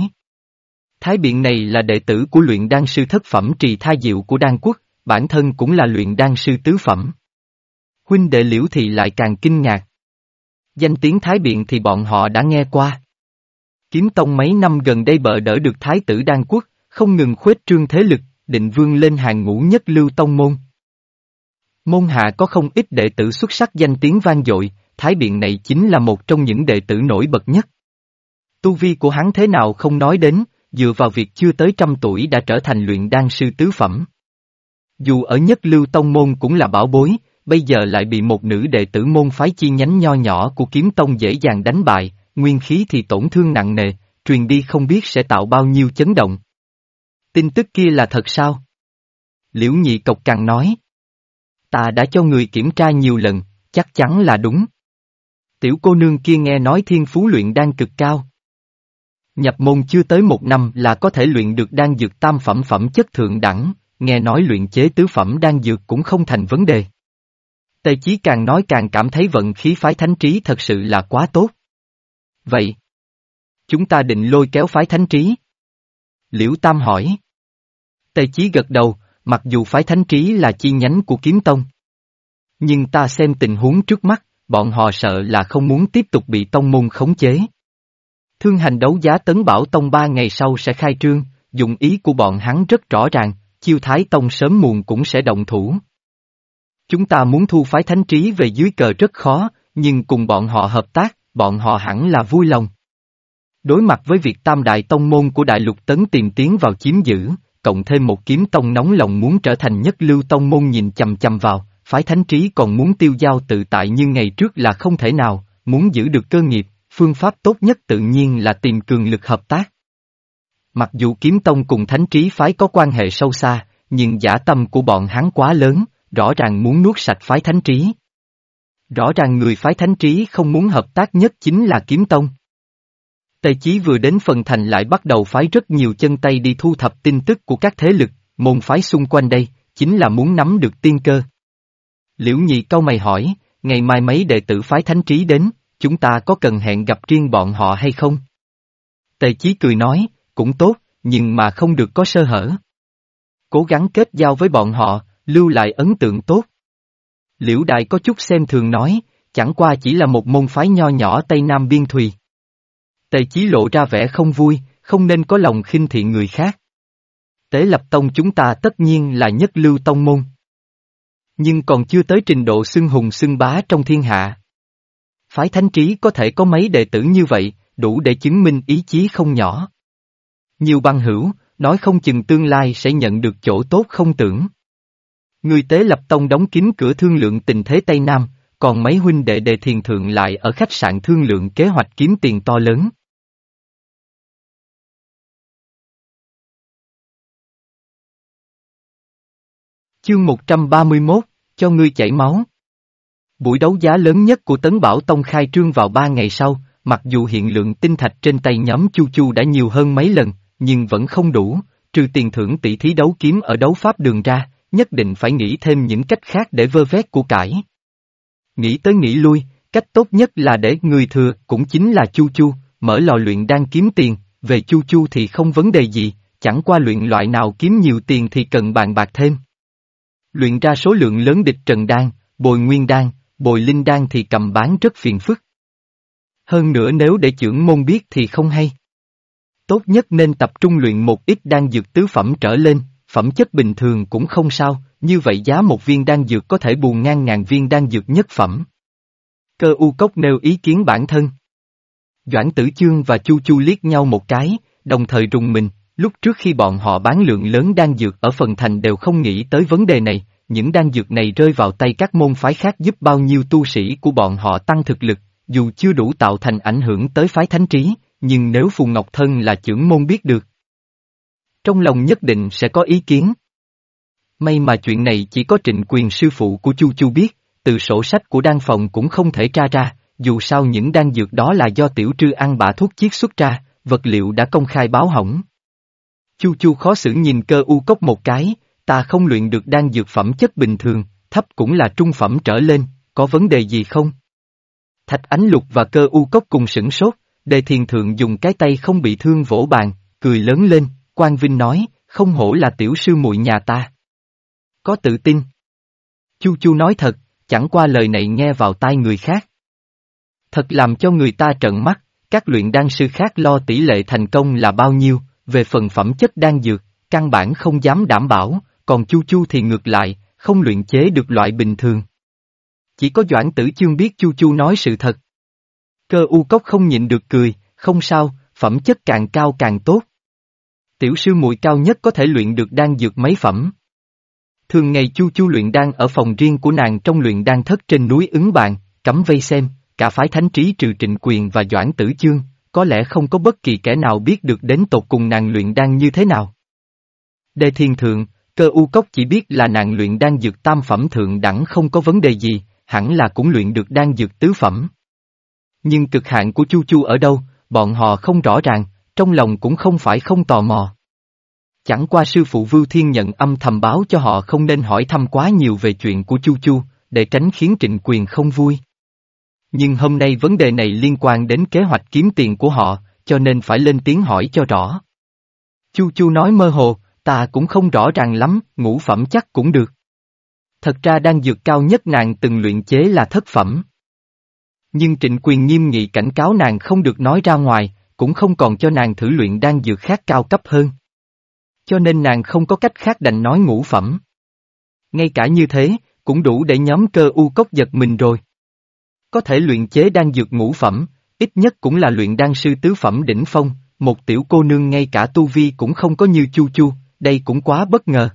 Thái Biện này là đệ tử của luyện đan sư thất phẩm trì tha diệu của đan quốc, bản thân cũng là luyện đan sư tứ phẩm. Huynh đệ liễu thì lại càng kinh ngạc. Danh tiếng Thái Biện thì bọn họ đã nghe qua. Kiếm tông mấy năm gần đây bợ đỡ được Thái tử đan quốc, không ngừng khuếch trương thế lực, định vương lên hàng ngũ nhất lưu tông môn. Môn hạ có không ít đệ tử xuất sắc danh tiếng vang dội, Thái Biện này chính là một trong những đệ tử nổi bật nhất. Tu vi của hắn thế nào không nói đến, dựa vào việc chưa tới trăm tuổi đã trở thành luyện đan sư tứ phẩm. Dù ở nhất lưu tông môn cũng là bảo bối, bây giờ lại bị một nữ đệ tử môn phái chi nhánh nho nhỏ của kiếm tông dễ dàng đánh bại, nguyên khí thì tổn thương nặng nề, truyền đi không biết sẽ tạo bao nhiêu chấn động. Tin tức kia là thật sao? Liễu nhị cộc càng nói. Ta đã cho người kiểm tra nhiều lần, chắc chắn là đúng. Tiểu cô nương kia nghe nói thiên phú luyện đang cực cao. Nhập môn chưa tới một năm là có thể luyện được đan dược tam phẩm phẩm chất thượng đẳng, nghe nói luyện chế tứ phẩm đan dược cũng không thành vấn đề. Tề Chí càng nói càng cảm thấy vận khí phái thánh trí thật sự là quá tốt. Vậy, chúng ta định lôi kéo phái thánh trí. Liễu Tam hỏi. Tề Chí gật đầu, mặc dù phái thánh trí là chi nhánh của kiếm tông. Nhưng ta xem tình huống trước mắt, bọn họ sợ là không muốn tiếp tục bị tông môn khống chế. Thương hành đấu giá tấn bảo tông ba ngày sau sẽ khai trương, dụng ý của bọn hắn rất rõ ràng, chiêu thái tông sớm muộn cũng sẽ động thủ. Chúng ta muốn thu phái thánh trí về dưới cờ rất khó, nhưng cùng bọn họ hợp tác, bọn họ hẳn là vui lòng. Đối mặt với việc tam đại tông môn của đại lục tấn tìm tiến vào chiếm giữ, cộng thêm một kiếm tông nóng lòng muốn trở thành nhất lưu tông môn nhìn chầm chầm vào, phái thánh trí còn muốn tiêu giao tự tại như ngày trước là không thể nào, muốn giữ được cơ nghiệp, phương pháp tốt nhất tự nhiên là tìm cường lực hợp tác. Mặc dù kiếm tông cùng thánh trí phái có quan hệ sâu xa, nhưng giả tâm của bọn hắn quá lớn, rõ ràng muốn nuốt sạch phái thánh trí. Rõ ràng người phái thánh trí không muốn hợp tác nhất chính là kiếm tông. Tề Chí vừa đến phần thành lại bắt đầu phái rất nhiều chân tay đi thu thập tin tức của các thế lực, môn phái xung quanh đây, chính là muốn nắm được tiên cơ. Liễu nhị câu mày hỏi, ngày mai mấy đệ tử phái thánh trí đến, chúng ta có cần hẹn gặp riêng bọn họ hay không? Tề Chí cười nói, cũng tốt, nhưng mà không được có sơ hở. Cố gắng kết giao với bọn họ, lưu lại ấn tượng tốt. Liễu Đại có chút xem thường nói, chẳng qua chỉ là một môn phái nho nhỏ Tây Nam Biên Thùy. Tề Chí lộ ra vẻ không vui, không nên có lòng khinh thị người khác. Tế lập tông chúng ta tất nhiên là nhất lưu tông môn. Nhưng còn chưa tới trình độ xưng hùng xưng bá trong thiên hạ. Phái thánh trí có thể có mấy đệ tử như vậy, đủ để chứng minh ý chí không nhỏ. Nhiều băng hữu, nói không chừng tương lai sẽ nhận được chỗ tốt không tưởng. Người tế lập tông đóng kín cửa thương lượng tình thế Tây Nam, còn mấy huynh đệ đệ thiền thượng lại ở khách sạn thương lượng kế hoạch kiếm tiền to lớn. Chương 131, cho ngươi chảy máu. Buổi đấu giá lớn nhất của Tấn Bảo Tông khai trương vào ba ngày sau, mặc dù hiện lượng tinh thạch trên tay nhóm Chu Chu đã nhiều hơn mấy lần, nhưng vẫn không đủ, trừ tiền thưởng tỷ thí đấu kiếm ở đấu pháp đường ra, nhất định phải nghĩ thêm những cách khác để vơ vét của cải. Nghĩ tới nghĩ lui, cách tốt nhất là để người thừa cũng chính là Chu Chu, mở lò luyện đang kiếm tiền, về Chu Chu thì không vấn đề gì, chẳng qua luyện loại nào kiếm nhiều tiền thì cần bàn bạc thêm. Luyện ra số lượng lớn địch trần đan, bồi nguyên đan, bồi linh đan thì cầm bán rất phiền phức. Hơn nữa nếu để trưởng môn biết thì không hay. Tốt nhất nên tập trung luyện một ít đan dược tứ phẩm trở lên, phẩm chất bình thường cũng không sao, như vậy giá một viên đan dược có thể bù ngang ngàn viên đan dược nhất phẩm. Cơ u cốc nêu ý kiến bản thân. Doãn tử chương và chu chu liếc nhau một cái, đồng thời rùng mình, lúc trước khi bọn họ bán lượng lớn đan dược ở phần thành đều không nghĩ tới vấn đề này, những đan dược này rơi vào tay các môn phái khác giúp bao nhiêu tu sĩ của bọn họ tăng thực lực, dù chưa đủ tạo thành ảnh hưởng tới phái thánh trí, nhưng nếu Phù Ngọc Thân là trưởng môn biết được. Trong lòng nhất định sẽ có ý kiến. May mà chuyện này chỉ có trịnh quyền sư phụ của Chu Chu biết, từ sổ sách của đan phòng cũng không thể tra ra, dù sao những đan dược đó là do tiểu trư ăn bả thuốc chiết xuất ra, vật liệu đã công khai báo hỏng. Chu Chu khó xử nhìn cơ u cốc một cái, ta không luyện được đan dược phẩm chất bình thường, thấp cũng là trung phẩm trở lên, có vấn đề gì không? Thạch Ánh Lục và cơ u cốc cùng sửng sốt, đề thiền thượng dùng cái tay không bị thương vỗ bàn, cười lớn lên, Quang Vinh nói, không hổ là tiểu sư muội nhà ta. Có tự tin. Chu Chu nói thật, chẳng qua lời này nghe vào tai người khác. Thật làm cho người ta trợn mắt, các luyện đan sư khác lo tỷ lệ thành công là bao nhiêu, về phần phẩm chất đan dược, căn bản không dám đảm bảo, còn Chu Chu thì ngược lại, không luyện chế được loại bình thường. Chỉ có Doãn Tử Chương biết Chu Chu nói sự thật. Cơ u cốc không nhịn được cười, không sao, phẩm chất càng cao càng tốt. Tiểu sư muội cao nhất có thể luyện được đan dược mấy phẩm. Thường ngày Chu Chu luyện đan ở phòng riêng của nàng trong luyện đan thất trên núi ứng bàn, cắm vây xem, cả phái thánh trí trừ trịnh quyền và Doãn Tử Chương, có lẽ không có bất kỳ kẻ nào biết được đến tột cùng nàng luyện đan như thế nào. Đề thiên thượng, cơ u cốc chỉ biết là nàng luyện đan dược tam phẩm thượng đẳng không có vấn đề gì, hẳn là cũng luyện được đan dược tứ phẩm. Nhưng cực hạn của Chu Chu ở đâu, bọn họ không rõ ràng, trong lòng cũng không phải không tò mò. Chẳng qua sư phụ Vưu Thiên nhận âm thầm báo cho họ không nên hỏi thăm quá nhiều về chuyện của Chu Chu, để tránh khiến trịnh quyền không vui. Nhưng hôm nay vấn đề này liên quan đến kế hoạch kiếm tiền của họ, cho nên phải lên tiếng hỏi cho rõ. Chu Chu nói mơ hồ, ta cũng không rõ ràng lắm, ngũ phẩm chắc cũng được. Thật ra đang dược cao nhất nàng từng luyện chế là thất phẩm. Nhưng trịnh quyền nghiêm nghị cảnh cáo nàng không được nói ra ngoài, cũng không còn cho nàng thử luyện đan dược khác cao cấp hơn. Cho nên nàng không có cách khác đành nói ngũ phẩm. Ngay cả như thế, cũng đủ để nhóm cơ u cốc giật mình rồi. Có thể luyện chế đan dược ngũ phẩm, ít nhất cũng là luyện đan sư tứ phẩm đỉnh phong, một tiểu cô nương ngay cả tu vi cũng không có như chu chu, đây cũng quá bất ngờ.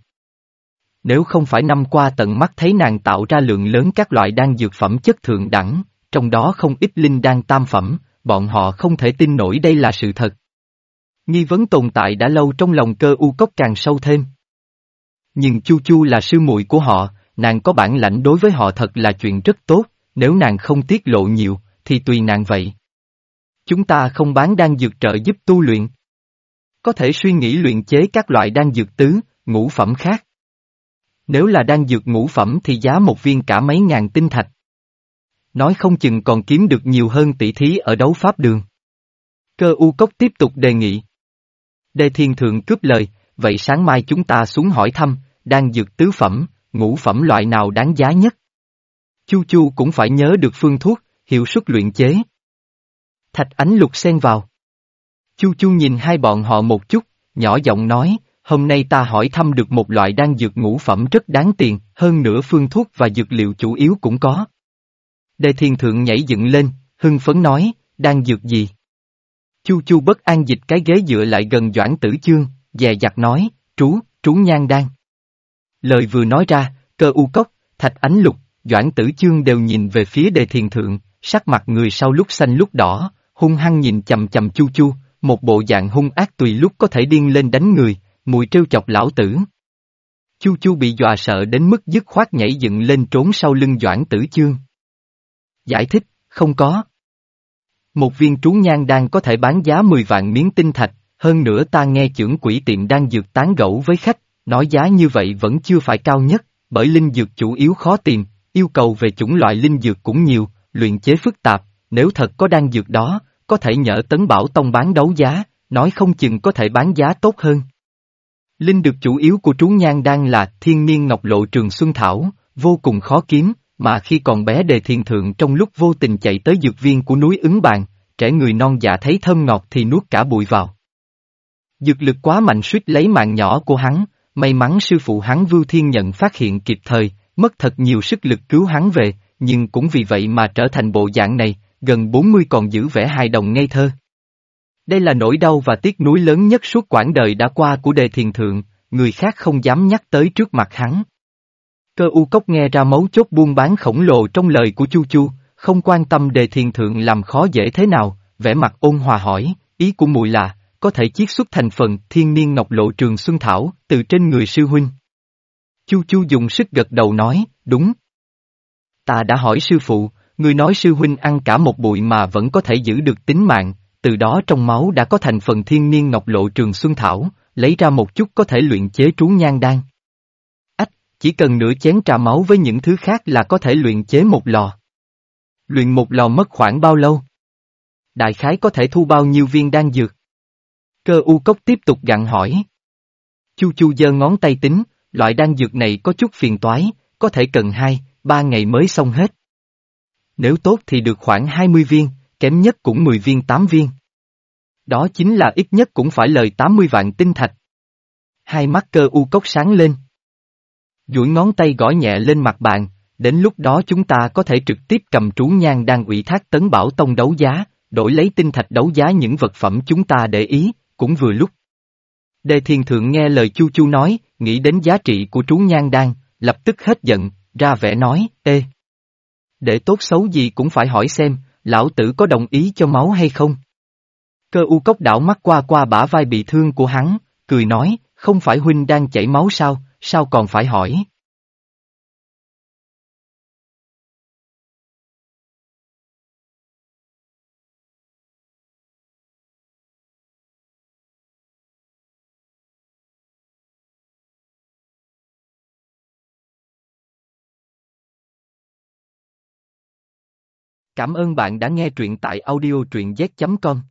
Nếu không phải năm qua tận mắt thấy nàng tạo ra lượng lớn các loại đan dược phẩm chất thượng đẳng, trong đó không ít linh đan tam phẩm, bọn họ không thể tin nổi đây là sự thật. Nghi vấn tồn tại đã lâu trong lòng cơ u cốc càng sâu thêm. Nhưng Chu Chu là sư muội của họ, nàng có bản lãnh đối với họ thật là chuyện rất tốt, nếu nàng không tiết lộ nhiều, thì tùy nàng vậy. Chúng ta không bán đan dược trợ giúp tu luyện. Có thể suy nghĩ luyện chế các loại đan dược tứ, ngũ phẩm khác. Nếu là đan dược ngũ phẩm thì giá một viên cả mấy ngàn tinh thạch. Nói không chừng còn kiếm được nhiều hơn tỷ thí ở đấu pháp đường. Cơ u cốc tiếp tục đề nghị. Đề thiên thượng cướp lời, vậy sáng mai chúng ta xuống hỏi thăm, đan dược tứ phẩm, ngũ phẩm loại nào đáng giá nhất. Chu Chu cũng phải nhớ được phương thuốc, hiệu suất luyện chế. Thạch ánh lục xen vào. Chu Chu nhìn hai bọn họ một chút, nhỏ giọng nói, hôm nay ta hỏi thăm được một loại đan dược ngũ phẩm rất đáng tiền, hơn nữa phương thuốc và dược liệu chủ yếu cũng có. Đề thiên thượng nhảy dựng lên, hưng phấn nói, đang dược gì? Chu Chu bất an dịch cái ghế dựa lại gần Doãn Tử Chương, dè dặt nói, trú, trú nhan đang. Lời vừa nói ra, cơ u cốc, thạch ánh lục, Doãn Tử Chương đều nhìn về phía đề thiền thượng, sắc mặt người sau lúc xanh lúc đỏ, hung hăng nhìn chầm chầm Chu Chu, một bộ dạng hung ác tùy lúc có thể điên lên đánh người, mùi trêu chọc lão tử. Chu Chu bị dọa sợ đến mức dứt khoát nhảy dựng lên trốn sau lưng Doãn Tử Chương. Giải thích, không có. Một viên trú nhang đang có thể bán giá 10 vạn miếng tinh thạch, hơn nữa ta nghe trưởng quỹ tiệm đang dược tán gẫu với khách, nói giá như vậy vẫn chưa phải cao nhất, bởi linh dược chủ yếu khó tìm, yêu cầu về chủng loại linh dược cũng nhiều, luyện chế phức tạp, nếu thật có đan dược đó, có thể nhờ Tấn Bảo Tông bán đấu giá, nói không chừng có thể bán giá tốt hơn. Linh dược chủ yếu của trú nhang đang là thiên niên ngọc lộ trường xuân thảo, vô cùng khó kiếm, mà khi còn bé đề thiền thượng trong lúc vô tình chạy tới dược viên của núi ứng bàn, trẻ người non dạ thấy thơm ngọt thì nuốt cả bụi vào. Dược lực quá mạnh suýt lấy mạng nhỏ của hắn, may mắn sư phụ hắn Vưu Thiên nhận phát hiện kịp thời, mất thật nhiều sức lực cứu hắn về, nhưng cũng vì vậy mà trở thành bộ dạng này, gần 40 còn giữ vẻ hài đồng ngây thơ. Đây là nỗi đau và tiếc nuối lớn nhất suốt quãng đời đã qua của đề thiền thượng, người khác không dám nhắc tới trước mặt hắn. Cơ u cốc nghe ra mấu chốt buôn bán khổng lồ trong lời của Chu Chu, không quan tâm đề thiền thượng làm khó dễ thế nào, vẻ mặt ôn hòa hỏi, ý của muội là, có thể chiết xuất thành phần thiên niên ngọc lộ trường xuân thảo, từ trên người sư huynh. Chu Chu dùng sức gật đầu nói, đúng. Ta đã hỏi sư phụ, người nói sư huynh ăn cả một bụi mà vẫn có thể giữ được tính mạng, từ đó trong máu đã có thành phần thiên niên ngọc lộ trường xuân thảo, lấy ra một chút có thể luyện chế trú nhan đan. Chỉ cần nửa chén trà máu với những thứ khác là có thể luyện chế một lò. Luyện một lò mất khoảng bao lâu? Đại khái có thể thu bao nhiêu viên đan dược? Cơ u cốc tiếp tục gặn hỏi. Chu chu giơ ngón tay tính, loại đan dược này có chút phiền toái, có thể cần hai, ba ngày mới xong hết. Nếu tốt thì được khoảng 20 viên, kém nhất cũng 10 viên 8 viên. Đó chính là ít nhất cũng phải lời 80 vạn tinh thạch. Hai mắt cơ u cốc sáng lên duỗi ngón tay gõ nhẹ lên mặt bàn, đến lúc đó chúng ta có thể trực tiếp cầm trú nhang đang ủy thác tấn bảo tông đấu giá, đổi lấy tinh thạch đấu giá những vật phẩm chúng ta để ý, cũng vừa lúc. Đề thiền thượng nghe lời chu chu nói, nghĩ đến giá trị của trú nhang đan, lập tức hết giận, ra vẻ nói, ê. Để tốt xấu gì cũng phải hỏi xem, lão tử có đồng ý cho máu hay không? Cơ u cốc đảo mắt qua qua bả vai bị thương của hắn, cười nói, không phải huynh đang chảy máu sao, sao còn phải hỏi? Cảm ơn bạn đã nghe truyện tại audio truyện z.com.